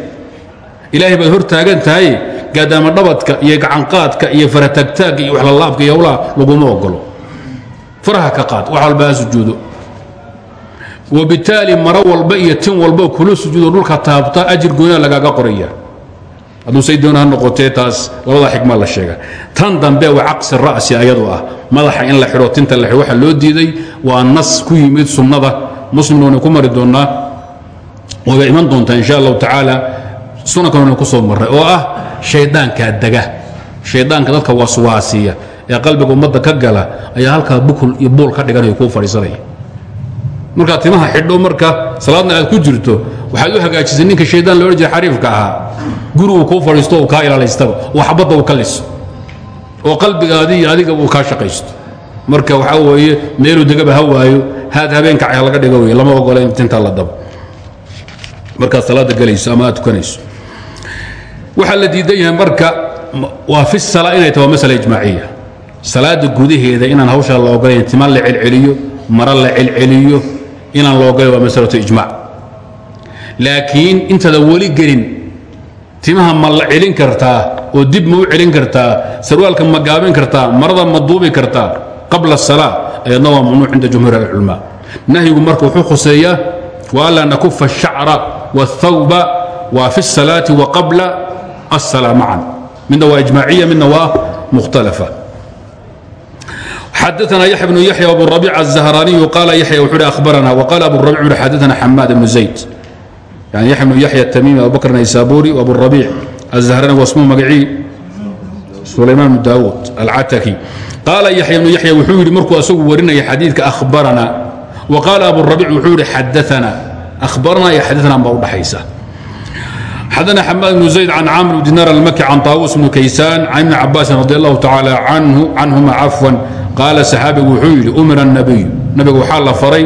Ilaahay baad hor tahay gaadaama dhabadka iyo gacanqaadka iyo faratagtaagka iyo waxlalaabka iyo howlaha laguma ogolo faraha ka qaad wax walba ha sujuudo. Wabitaali maro walba iyo tin walba kula sujuudo dhulka taabta ajir goonaa lagaaga qoraya hadduu say doona ha noqotee taas labada xikma la sheega. Tan dambe waa caqsi ra'si ayadu ah. Madaxa in la xidho tinta la xidho waxa loo diiday waa nas ku yimid sunnada. Muslimna ku mari doonnaa wayba iman doontaa insha allahu tacaala sunankan waynu ku soo marray oo ah shayddaankaa dega. Shayddaanka dadka waswaasiya ee qalbiga ummadda ka gala ayaa halkaa bukul iyo buul ka dhiganayo kuu fadhiisanaya markaad timaha xidho marka salaadna aad ku jirto waxaad u hagaajisay ninka shaydaan loohan jira xariifka ahaa. Gurigu kuu fadhiisto uu kaa ilaalaystaba oo xabadda uu ka liso. Oo qalbigaadi iyo adiga uu kaa shaqaysto. Marka waxaa weeye meeluu degaba ha waayo haad habeenka caya laga dhigo wey lama ogola in tinta la dabo. Markaad salaadda gelayso ama aad tukanayso. Waxaa la diidan yahay marka waa fi salaa inay tahay waa masala ijmaaciya salaada gudaheeda inaan hawshaa la ogolayn tima la celceliyo mara la celceliyo inaan la ogolayn waa masalatu ijmaac laakiin intaada weli gelin timaha ma la celin kartaa oo dib ma u celin kartaa sarwaalka ma gaabin kartaa marada ma duubi kartaa qabla الsalaa ayadna waa mamnuuc cinda jumhuur اlculamaa nahyigu marka wuxuu khuseeyaa waanlaa nakufa الshacra wالthawba waa fi الsalaati wa qabla الsalaa macan midna waa ijmaaciya midna waa mukhtalafa xadaana yaxya bnu yaxya abuabic azahraniyu qaala yaya wuxuu ahbarana wqaala abuabic u xadaana xamaad bnu zayd yani yaxya bnu yaxya atamiimi abubakr naysaburi abuabiic azahrani wasmu magacii sulayman bnu daawuud alcataki qaala yaxya bnu yaxya wuxuu yidhi markuu asagu warinaya xadiidka ahbarana wa qaala abuabic wuxuu yidhi xadaana ahbarana iyo xadaana baa u dhaxaysa xadana xamaad bnu zayd can camr bn dinaar almaki can taawus bnu kaysaan can ibni cabaasin radi allahu tacaala canhuma cafwan qaala saxaabigu wuxuu yidhi umira الnabiyu nabiga waxaa la faray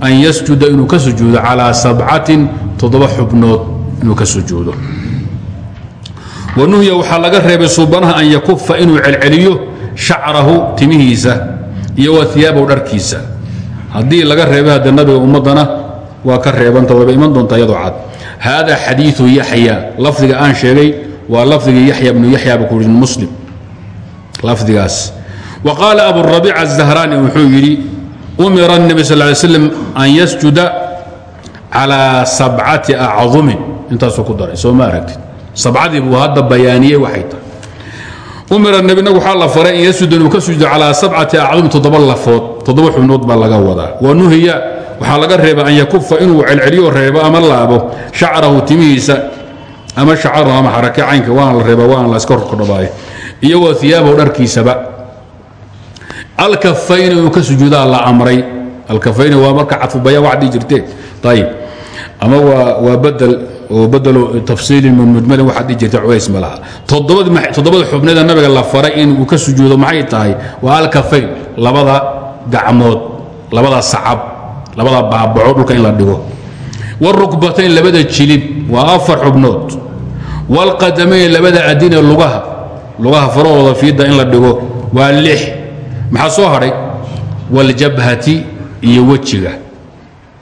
an yasjuda inuu ka sujuudo calىa sabcatin toddoba xubnood inuu ka sujuudo wanuhya waxaa laga reebay suubanaha an yakufa inuu celceliyo shacrahu timihiisa iyo wa iyaabahu dharkiisa haddii laga reebay haddee nabiga ummaddana waa ka reebanta wayba iman doontaa iyadoo cad hada xadiiu yaxya lafdiga aan sheegay waa lafdigii yaxya bnu yaxya ba kuhi muslim lafdigaas wa qaala aburabiic الzahrani wuxuu yidhi umira الnabi sal ly slam an yasjuda calىa sabcati acumin intaasuu ku daray soo ma aragtid sabcadii buu hadda bayaaniyey waxay tahay umira nabinagu waxaa la faray an yasjuda inuu ka sujudo calىa sabcati acumin toddoba lafood toddoba xubnood baa laga wadaa wa nuhiya waxaa laga reeba an yakufa inuu celceliyo reebo ama laabo shacrahu timihiisa ama shacarahu ama xarake caynka waana la reeba waana la iska korkodhabaayo iyo wa iyaabahu dharkiisaba alkafayn inuu ka sujuudaa la amray. Alkafayn waa marka cadfubayaan wax dhihi jirteen ayib ama waa badel oo bedelo tafsiilin min mujmalin waxaad dhihi jirta culays ma laha. Toddobada xubneeda nabiga la faray inuu ka sujuudo maxay tahay? Waa alkafayn labada gacmood labada sacab labada baabaco dhulka in la dhigo. Wاrukbatayn labada jilib waa afar xubnood. Wاlqadamayn labada adine lugaha in maxaa soo hadhay wاljabhati iyo wejiga.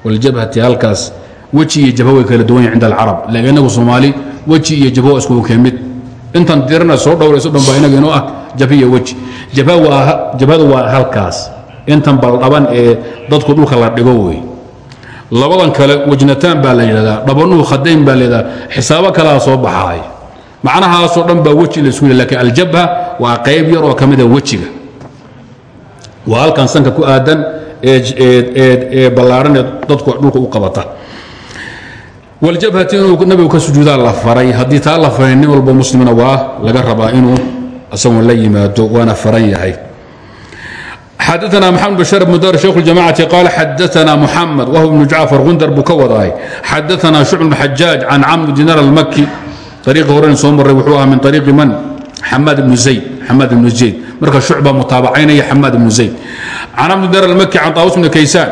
Wاljabhati halkaas weji iyo jabha way kala duwan yahin cinda alcarab laakiin inagu soomaali weji iyo jabha waa iskugu kemid intan dirana soo dhowrayso dhan inaga inoo ah jabha iyo weji. Jabhadu waa halkaas. Intan baldhaban ee dadku dhulka la dhigo wey labadan kale wajnataan baa la yidhahdaa dhabanuhu khadayn baa layidhahdaa xisaabo kalea soo baxaay. Macnahaasoo dhan baa weji la isku yih laakiin aljabha waa qayb yar oo ka mida wejiga waa halkan sanka ku aadan ee ballaaran ee dadku dhulka u qabata. Waljabhati inuu nabigu ka sujuudaa la faray. Haddii taa la faray nin walbo muslimna waa laga rabaa inuu isagoon la yimaado waana faran yahay. Xadana mxamed bashar bn dar shekh اjamacati qaal xadaana muxamed wahw bnu jacfar gundar buu ka wadaay. Xadaana shucb bn xajaaj can camr dinar almaki ariiqi horen soo maray wuxuu ahaa min ariiqi man? Xamaad bnu marka shucba mutaabacaynaya xamaad ibnu zayd. Can camr dinar almaki can taawus bni kaysaan.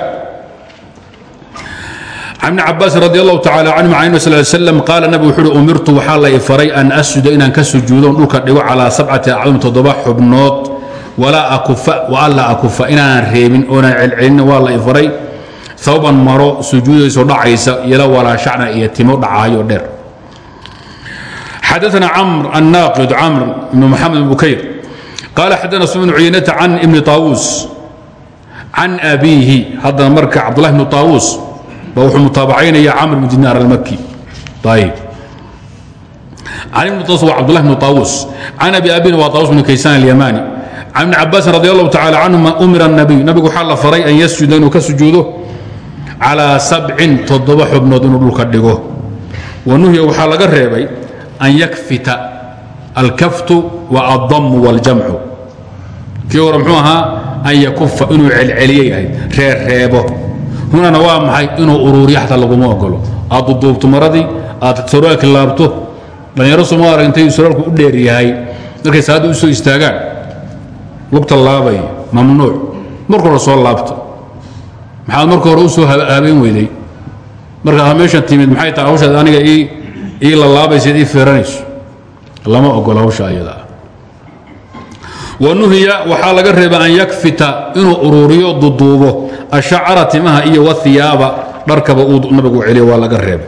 Can ibni cabaasin radi allahu tacala canhum can sal slam qaala nabi wuxuu uhi umirtu waxaa la ifaray an asjuda inaan ka sujuudo dhulka dhigo calaa sabcati acdum toddoba xubnood walaa akufa inaanan reebin oonaan celcelin waa la ifaray aban maro sujuudayso dhacaysa yala walaa shacna iyo timo dhacaayo dheer. Xadaana camr annaaqid camr ibn maxamed bn bukayr qaala xadana sufyan bn cuyaynata can ibni taawuus can abiihi haddana marka cabdullahi bnu taawuus ba wuxuu mutaabacaynaya camr bn dinaar almaki ayib can ibni taawus waa cabdullahi bnu taawuus can abi abina waa taawus bnu kaysaan alyamani can ibni cabaasin radi allahu tacala canhuma umira الnabiy nabigu waxaa la faray an yasjuda inuu ka sujuudo calىa sabcin toddoba xubnood inuu dhulka dhigo wanuhya waxaa laga reebay an yakfita alkaftu wa addamu wاljamcu kii hore mxuu ahaa an yakufa inuu celceliyay ahayd reer reebo hunana waa maxay inuu uruuriyo xataa laguma ogolo aad duduubto maradii aad saraalki laabto dhallinyaro sooma arag intay saraalku u dheer yahay markay salaadda u soo istaagaan lugta laabay mamnuuc marka hore soo laabta maxaad marka hore u soo habeen weyday markaa meeshan timid maxay tahay hawshaad aniga ii lalaabaysaed ii firanayso lama ogolo hawsha ayadaa wanuhiya waxaa laga reeba an yakfita inuu uruuriyo duduubo ashacra timaha iyo wahiyaaba dharkaba uu nabigu celiyo waa laga reeba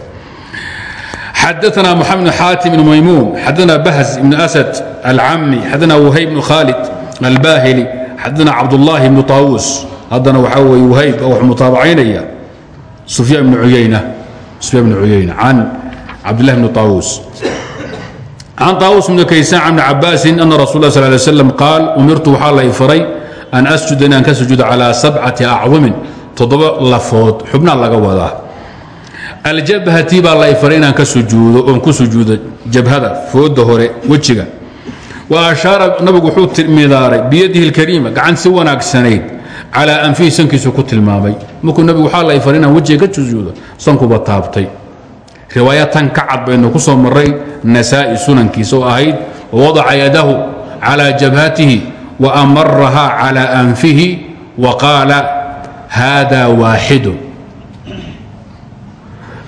xadaana mxamed bn xaatim bn maymuun xadaana bahz ibn asad alcami xadaana wahayb bn khaalid albahili xadaana cabdullaahi bnu taawuus haddana waxaa weye wahayb oo wax mutaabacaynaya sufyaan bnu uyayna can cabdillahi bni taawuus can طaawus bni kaysaan can bni cabaasin ana rasul lah sal slam qaal umirtu waxaa lay faray an asjuda inaan ka sujuudo calaa sabcati acdumin toddoba lafood xubnaa laga wadaa aljabhati baa lay faray inaan ka sujuudo oon ku sujuudo jabhada fooda hore wejiga. Wa ashaara nabigu wuxuu midaaray biyadihi اlkariima gacan si wanaagsanayd calaa anfihi sankiisu ku tilmaamay. Markuu nabigu waxaa lay faray inaan wejiga ka sujuudo sankuba taabtay riwaaya tan ka cad baynu ku soo maray nasaa'i sunankiisa oo ahayd wawadaca yadahu calaa jabhatihi wa amaraha calaa anfihi wa qaala haada waaxidu.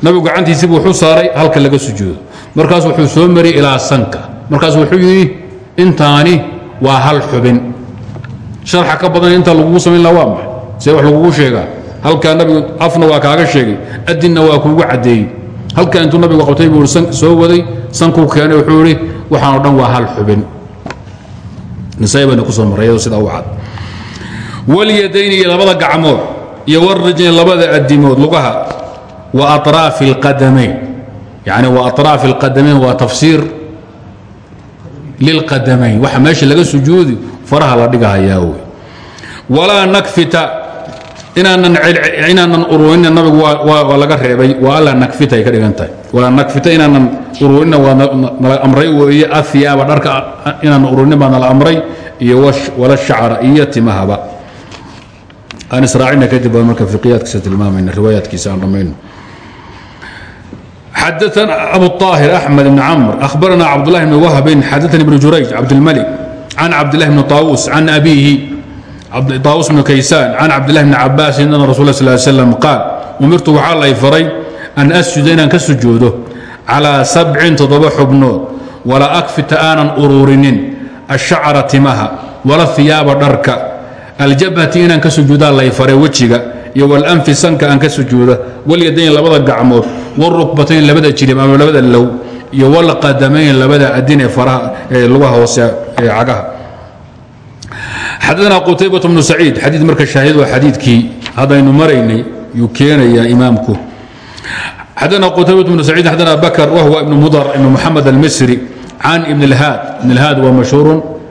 Nabigu gacantiisibu wuxuu saaray halka laga sujuudo. Markaas wuxuu soo mariyey ilaa sanka. Markaas wuxuu yidhi intaani waa hal xubin. Sharxa ka badan inta lagugu samayn laha waa maxay? See wax lagugu sheegaa. Halkaa nabigu afna waa kaaga sheegay. Adinna waa kuugu caddeeyey halkan intuu nabigu qabtay buu soo waday sankuu keenay wuxuu idhi waxaanoo dhan waa hal xubin. Nisaybana ku soo marrayado sida u cad. Walyadayni iyo labada gacmood iyo warrijni labada addimood lugaha wa atraafi alqadamayn. Yacni wa atraafi alqadamayn waa tafsiir lilqadamayn. Waxa meesha laga sujuudi faraha la dhigahayaa wey walaa nakfita inaanan inaanan ururinna nabigu waa laga reebay waa alla nakfita ay ka dhigan tahay walaa nakfita inaanan ururinna waa nala amray weeye ahiyaaba dharka inaanan ururinna baa nala amray iyo wala shacra iyo timahaba aan israacina kadib baan marka fiqiyaadkiisa tilmaamayna riwaayaadkiisa aan dhammayno xadaثna abu الطاhir أحmed بن cmr أhbarna cabdالlahi بn whbin xadaثnي بn jurayj cabdالmلك can cabdالlahi بn طاawuس can abihi طاawuس بn kaysaan can cabdالlahi بn cabaasin ana rasul ه sl slam qaal umirtu waxaa lay faray an asjuda inaan ka sujuudo calىa sabcin toddoba xubnood wala akfita aanan ururinin الshacra timaha wala hiyaaba dharka aljabhati inaan ka sujuudaa lay faray wejiga iyo walanfi sanka aan ka sujuuda walyadayn labada gacmood wrukbatayn labada jirib ama labada low iyo wlqadamayn labada adin ee araha ee lugaha hoose ee cagaha xadana qutaybaة bnu saciid xadii marka shaahid waa xadiidkii haddaynu maraynay yuu keenayaa imaamku xadana qutaybaة bnu saciid xadana bakr wahwa ibn mudar ibn muxamed almisri can ibn اlhaad ibn اlhaad waa mashhuur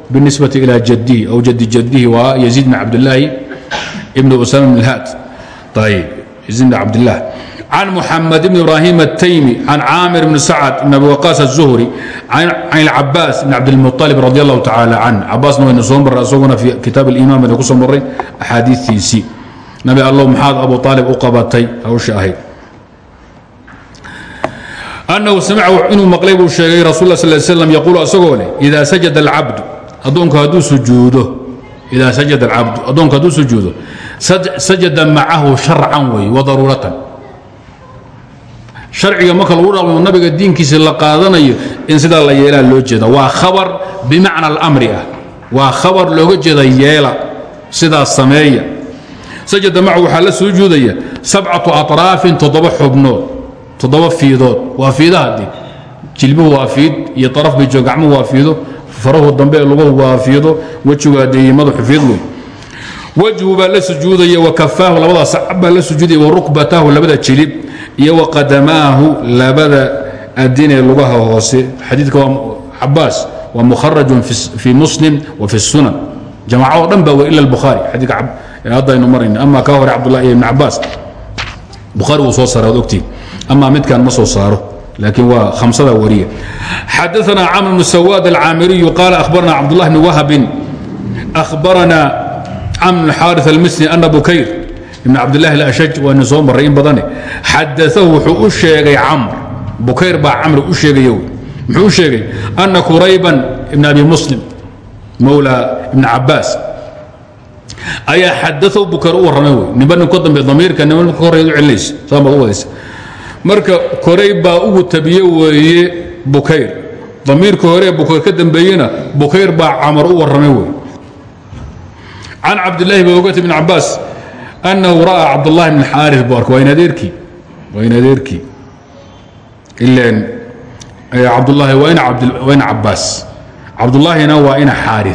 binisbati ilى jadihi aw jadi jadihi waa yaziid bn cabdillaahi ibn usama bn اlhaad ayb yaziid bn cabdilah can muxamed bn ibraahim ataymi can caamir bn sacad bn abi waqaas aلzuhri can cabaas bn cabdilmualib radi allahu tacaala can cabaasna waynu soo marray isaguna fi kitaab aliiman baynu ku soo marray axaadiistiisii nabi allow maxaad abu aalib u qabatay hawsha ahayd anahu samica inuu maqlay buu sheegay rasul sal slam yaquulu asagoo leh idaa sajada alcabdu addoonku hadduu sujuudo idaa sajada alcabdu addoonku hadduu sujuudo sajada macahu sharcan weeye wa daruuratan sharciga marka lagu dhaqmo nabiga diinkiisa la qaadanayo in sidaa la yeelaa loo jeeda waa khabar bimacna alamri ah. Waa khabar looga jeeda yeela. Sidaas sameeya. Sajada macahu waxaa la sujuudaya sabcatu aطraafin toddoba xubnood toddoba fiidood. Waa fiidahadii jilbuhu waa iyo araf bijo gacmuhu waa farahu dambe ee luguhu wejigu adeeye madaxu fiid wejhu baa la sujuudaya wa kafaahu labada sacab baa la sujuudaya wa rukbataahu labada jilib iyo wa qadamaahu labada adinee lugaha hoose. Xadiidka waa cabaas waa mukharajun fi muslim wa fi sunan. Jamaco oo dhan ba w ila bukhaari xadiika haddaynu marayna ama ka hore cabdullah iyo ibn cabaas bukhaari wuu soo saara ad ogtiin. Ama midkan ma soo saaro laakiin waa khamsada wariya xadaثna camr bn sawaad alcaamiriyu qaala ahbarna cabdullah bn wahbin ahbarana camr bn xaariث almisni ana bukayr ibn cabdillahi alashaj waana soo marray in badane xadaahu wuxuu u sheegay camr bukayr baa camr u sheegay muxuu u sheegay ana kurayban ibn abi muslim mowla ibn cabaas ayaa xadao bukayr u warramay wey nimba nin ka dambe damiirka nin ka horreed u celinaysa saan baad u wadaysa marka korayb baa ugu tabiye weeye bukayr damiirka horee bukayr ka dambeeyena bukayr baa camar u warramay wey can cabdillahi bogati bn cabaas annahu ra'aa cabdullahi bn xaari buu arkay waa in adeerkii waa in adeerkii ilan cabdullaahi waa ina cabaas cabdullaahina waa ina xaari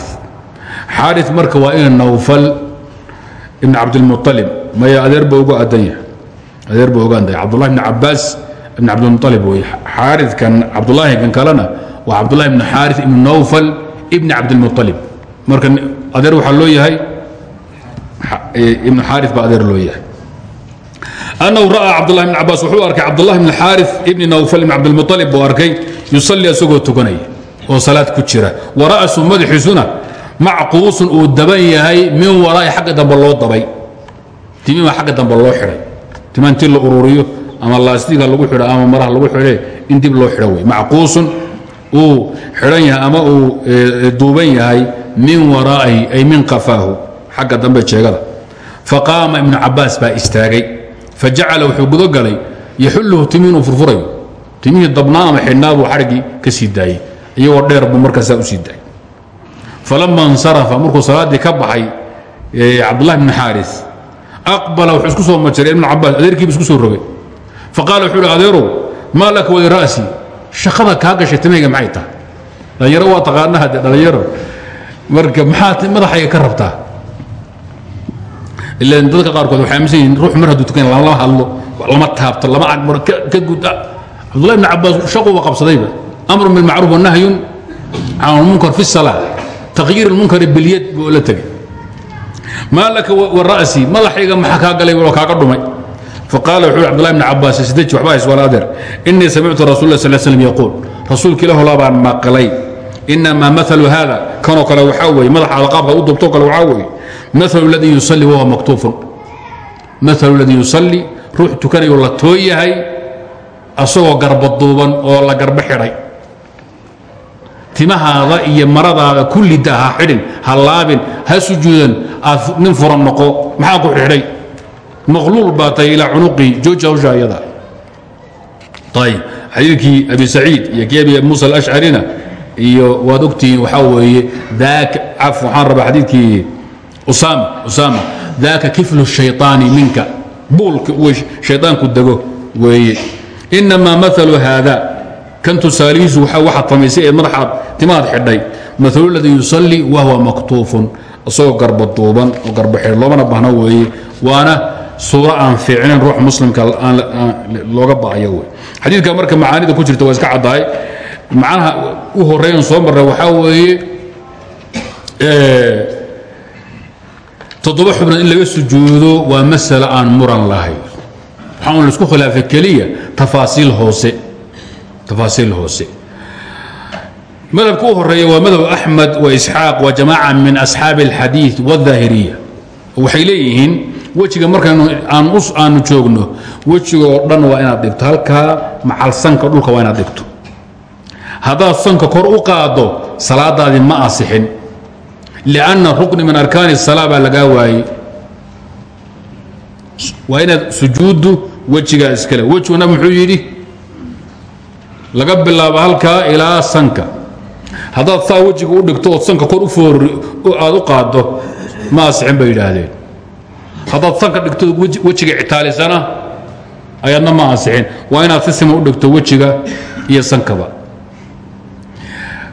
xaari marka waa ina nawfal ibn cabdilmualib maya adeer ba uga adan yahay adeer ba ogaantahay cabdullahi bn cabaas ibn cabdilmualib wey xaarikan cabdullaahi kan kalena waa cabdullahi ibnu xaari ibnu nawfal ibni cabdilmualib marka adeer waxaa loo yahay ibn xaari baa loo yahay. Annahu ra'aa cabdulahi bn cabaas wuxuu arkay cabdulahi bn xaari ibni nawfal ibn cabdilmualib buu arkay yusallii asagoo tukanaya oo salaad ku jira. Wa ra'su madaxiisuna macquusun uu daban yahay min waraa'i xagga dambe loo dabay. Timimaa xagga dambe loo xidhay timaantii la ururiyo ama laastiga lagu xidho ama maraha lagu xidhe in dib loo xidho wey. Macquusun uu yahay ama uu eh, duuban yahay min waraa'ihi ay min qafaahu xagga dambe jeegada. Faqaama ibnu cabaas baa istaagay. Fajacala wuxuu gudogalay yaxulluhu timi inuu furfurayo. Timihii dabnaa ama xidhnaa buu xadhiggii ka sii daayey dheer buu markaasaa u sii daayey falama insarafa markuu salaaddii ka baxay cabdullahi bni xaaris aqbala wuxuu isku soo majiray ibnu cabaas adeerkiibu isku soo rogay. Faqaala wuxuu uhi adeerow maa laka shaqada kaa gashay timahayga maxay tahay? Dhalinyaro waa taqaana hadde dhalinyaro marka maxaa madaxayga ka rabtaa ila dadka qaarkood waxay aaminsan yihiin ruux mar hadduu tukan lama hadlo lama taabto lama agmaro ka guda. Cabdullahi ibn cabaas shaquba qabsadayba. Amrun bilmacruuf wanahyun can lmunkar fi salaa taqyiir lmunkari bilyad buu la tegay maa laka wara'si madaxayga maxaa kaa galay oo kaaga dhumay? Faqaala wuxuu cabdullahi ibn cabaas isdeji waxba hays wala adeer. Innii samictu rasul lah sal slam yaquul. Rasuulka ilah olaa baan maqlay. Inamaa maalu hada kanoo kale waxaa weeye madaxaada qaabka u dubtoo kale waxaa weeye maal ladii yusalii wahuwa maktuufun maalu ladii yusalii ruux tukanayo la too yahay asagoo garbaduuban oo la garbo xidhay timahaada iyo maradaada kullida ha xidhin ha laabin ha sujuudan aad nin furan noqo maxaa ku xidhay? Maqluul baa tahay ilaa cunuqii jooji hawsha ayada ayb xadiidkii abi saciid iyo kii usama daaka kiflu shayطaani minka. Buulka uu shayطaanku dego weeye. Inamaa maalu haada kan tusaalihiisu waxaad samaysay ee madaxaad timahaad xidhay. Maalu ladii yusalii wahwa maktuufun. Isagoo garba duuban oo garba xidhay loomana bahno waana suuro aan fiicnayn ruux muslimka looga ba'ayo wey xadiidka marka macaanida ku jirta waa iska caddahay macnaha u horeeyan soo marray waxaa weeye toddoba xubnood in laga sujuudo waa masale aan muran lahayn waxaa un la isku khilaafay keliya tafaasiil hoose tafaasiil hoose. Madhabka u horreeya waa madhab axmed wa isxaaq wa jamaaca min asxaabi alxadiid wاdaahiriya waxay leeyihiin wejiga markaynu aan aanu joogno wejiga oo dhan waa inaad dhigto halkaa macal sanka dhulka waa inaad dhigto. Haddaad sanka kor u qaaddo salaadaadii ma asixin lianna rukni min arkaani الsalaa baa lagaa waayey waa inaad sujuuddu wejigaa iskale wejiguna muxuu yidhi laga bilaabo halkaa ilaa sanka haddaad saa wejiga u dhigto ood sanka kor aad u qaaddo ma asixin bay yidhaahdeen haddaad sanka dhigto wejiga ictaalisana ayaadna ma waa inaad si sima u dhigto wejiga iyo sankaba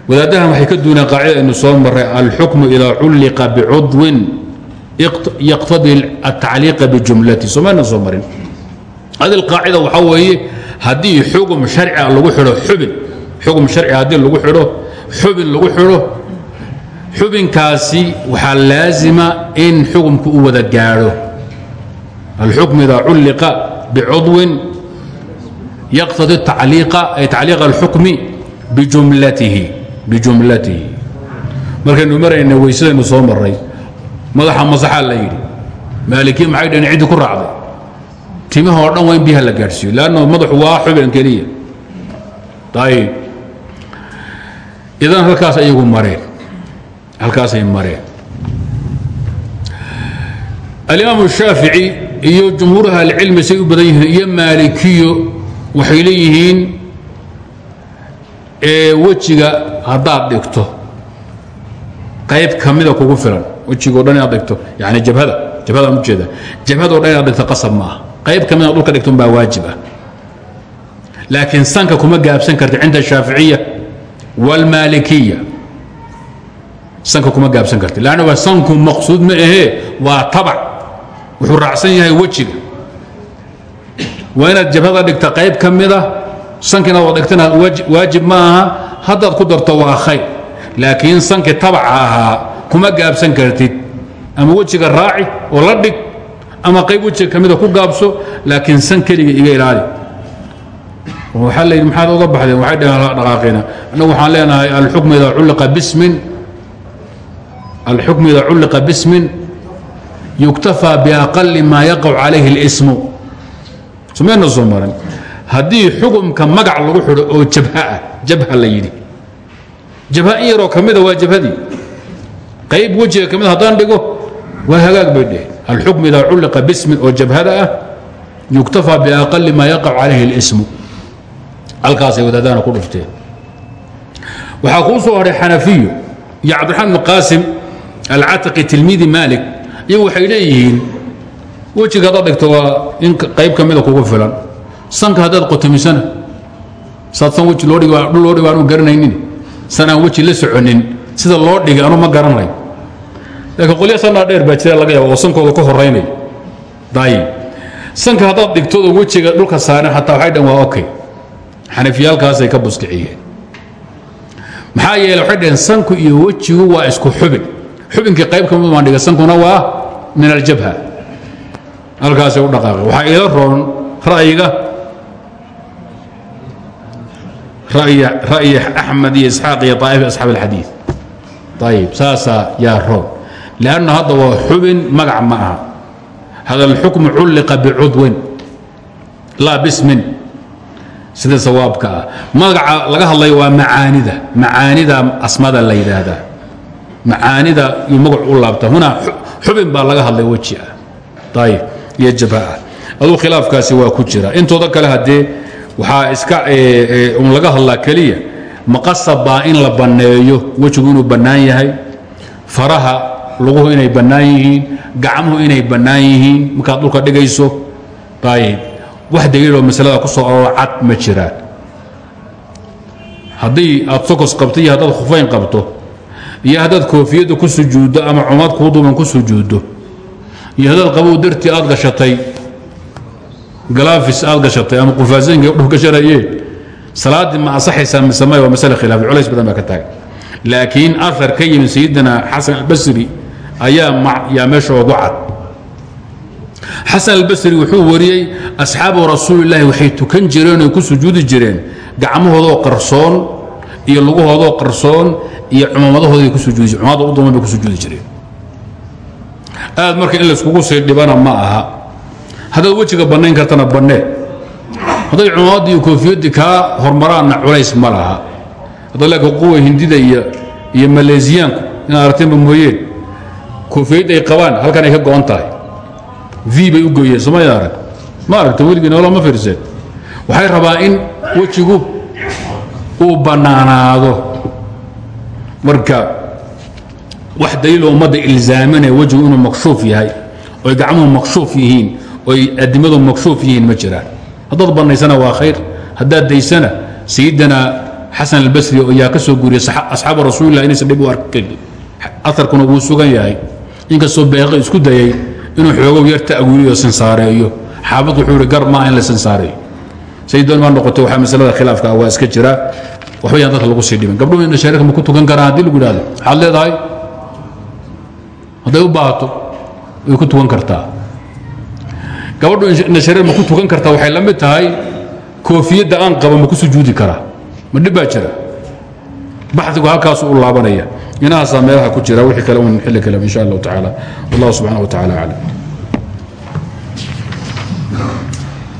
wadaadahan waxay ka duuneen qaacida aynu soo marray alxukmu idaa culliqa bicudwin yaqtadii atacliiqa bijumlati. Somayna soo marin. Hadi qaacida waxaa weeye haddii xugum sharcia lagu xidho xubin xugum sharci haddii lagu xidho xubin lagu xidho xubinkaasi waxaa laazima in xugumku u wada gaadho. Alxukm idaa culliqa bicudwin yaqtadi tacliiqa ay tacliiqa alxukmi bijumlatihi bijumlatihi markaynu marayna weysadaynu soo marray madaxa masaxaa la yidhi maalikiin maxay dhaheen? Ciddii ku raacday. Timaha oo dhan waa in biyaha la gaadhsiiyo leanna madaxu waa xubin keliya. Ayib idan halkaas ayagu mareen halkaasay mareen alimaamu shaafici iyo jumhuuraha alcilmi say u badan yihiin iyo maalikiyo waxay leeyihiin wejiga haddaad dhigto qayb ka mida kugu filan wejigao dhan inaad dhigto yani jabhada jabhadaan ujeeda jabhadoo dhan inaad dhigto qasab ma qayb ka mida dhulka dhigton baa waajib ah. Laakiin sanka kuma gaabsan karta cinda ashaaficiya wاlmaalikiya sanka kuma gaabsan karta lanna waa sanku maqsuud ma ahee waa tabac. Wuxuu raacsan yahay wejiga. Waa inaad jabhada dhigta qayb ka mida sanka inaad dhigtana waajib ma haddaad ku darto waa khayr. Laakiin sankii tabaca kuma gaabsan kartid. Ama wejiga raaci oo la dhig ama qayb wejiga ka ku gaabso laakiin san iga ilaali. Waxaa la yidhi maxaad uga baxdeen? Waxay dhaheen dhaqaaqina annagu waxaan leenahay alxukmu idaa culliqa bismin. Alxukmu idaa culliqa bismin yuktafaa biaqali maa yaqacu calayhi اlismu sumayna soo haddii xukumka magac lagu xidho oo jabha ah jabha la yidhi. Jabha in yaroo ka mida waa jabhadii. Qayb wejiga ka mida haddaan dhigo waa hagaag bay dheheen. Alxukmu idaa culliqa bismin oo jabhada ah yuktafaa biaqali maa yaqacu calayhi اlismu halkaasay wadaadana ku dhufteen. Waxaa kuu soo hadhay xanafiyo iyo cabdiraxmaan ibn qaasim alcataqi tilmiidi maalik. Iyagu waxay leeyihiin wejiga haddaad dhigto waa in qayb ka mida kugu filan sanka haddaad qotomisana saad san weji loo dhig dhul loo dhig aanu garanaynin. San aan weji la soconin. Sida loo dhigay anu ma garanayo laakiin qolya sanaa dheer baa jira laga yaaba oo sankooda ka horaynaya daayib sanka haddaad dhigtoodo wejiga dhulka saaran xataa waxay dhan waa okay xanafiyaalkaasay ka buskiciyeen maxaa yeele waxay dhaheen sanku iyo wejigu waa isku xubin. Xubinkii qayb ka mid baan dhiga sankuna waa min aljabha. Halkaasay u dhaqaaqeen. Waxaa ila roon ra'yiga ra'yi axmed iyo isxaaq iyo طaa'ifa asxaab alxadiid ayib saasaa yaa roon lianna hadda waa xubin magac ma aha. Hada alxukmu culliqa bicudwin laa bismin sida sawaabka ah. Magaca laga hadlayo waa macaanida. Macaanida asmada la yidhaahdaa. Macaanida iyo magac u laabta. Hunaa xubin baa laga hadlay weji ah. Ayib iyo jabha ah. Aduu khilaafkaasi waa ku jira. Intooda kale haddee waxaa iska un laga hadlaa keliya maqasab baa in la banneeyo wejigu inuu bannaan yahay faraha luguhu inay bannaan yihiin gacmuhu inay bannaan yihiin markaad dhulka dhigayso ayib wax daliiloo masalada ku soo aroo cad ma jiraan haddii aad sokos qabto iyo haddaad khufayn qabto iyo haddaad koofiyadda ku sujuuddo ama cumad kuu duuban ku sujuuddo iyo haddaad qabow dartii aad gashatay galaafis aad gashatay ama qufaasaynka dhul gashanayeen salaaddii ma ansaxaysaa mise maya waa masale culays badan baa ka taagay. Laakiin athar ka yimid sayidina xasan albasri ayaa yaa meesha ugu cad. Xasan albasri wuxuu wariyey asxaabu rasuulilaahi waxay tukan jireen oy ku sujuudi jireen. Gacmahoodoo qarsoon iyo lugahoodoo qarsoon iyo cumaamadahooda ku sujuudi cumaada u duman ku sujuudi jireen. Aad marka in layskugu sii dhibana ma aha haddaad wejiga bannayn kartana bannee hadday cumamadda iyo koofiyaddi kaa hormaraanna culays ma laha. Hadda laakiin quwa hindida iyo maleesiyaanku inaad aragteenba mooyeen koofiyadda ay qabaan halkan ay ka tahay. V bay u gooyeen soomaya arag ma aragto weligii noolo ma fiirseen. Waxay rabaa in wejigu uu bannaanaado. Marka wax daliiloo ummadda ilzaaminaya wejigu inuu makshuuf yahay oy gacmuhu makshuuf yihiin oy adimadu makshuuf yihiin ma jiraan. Haddaad bannaysana waa khayr. Haddaad daysana sayidina xasan albasri oo ka soo guuriyey asxaaba rasuulilah inaysan dhib u arkin aarkuna wuu sugan yahay. Inkastoo beeqi isku dayay inuu xoogow yar ta'wiiliyo sinsaareeyo xaafid wuxuu ihi gar maa in la sinsaareeyo saydoon maa noqotay waxaa masalada khilaafka ah waa iska jira. Waxba yaan dadka lagu sii dhimin gabdhuhu indha shareerka ma ku tukan karaan haddii lagu yidhahdo waxaad leedahay? Hadday u baahato way ku tukan kartaa gabadhu indha shareer ma ku tukan kartaa waxay la mid tahay koofiyadda aan qaba ma ku sujuudi karaa? Ma dhib jira. Baxdigu halkaasu u laabanaya. Inahaasaa meelaha ku jira wixii kale un xilli kale insha allahu tacaala. Wallahu subxana wa tacala aclam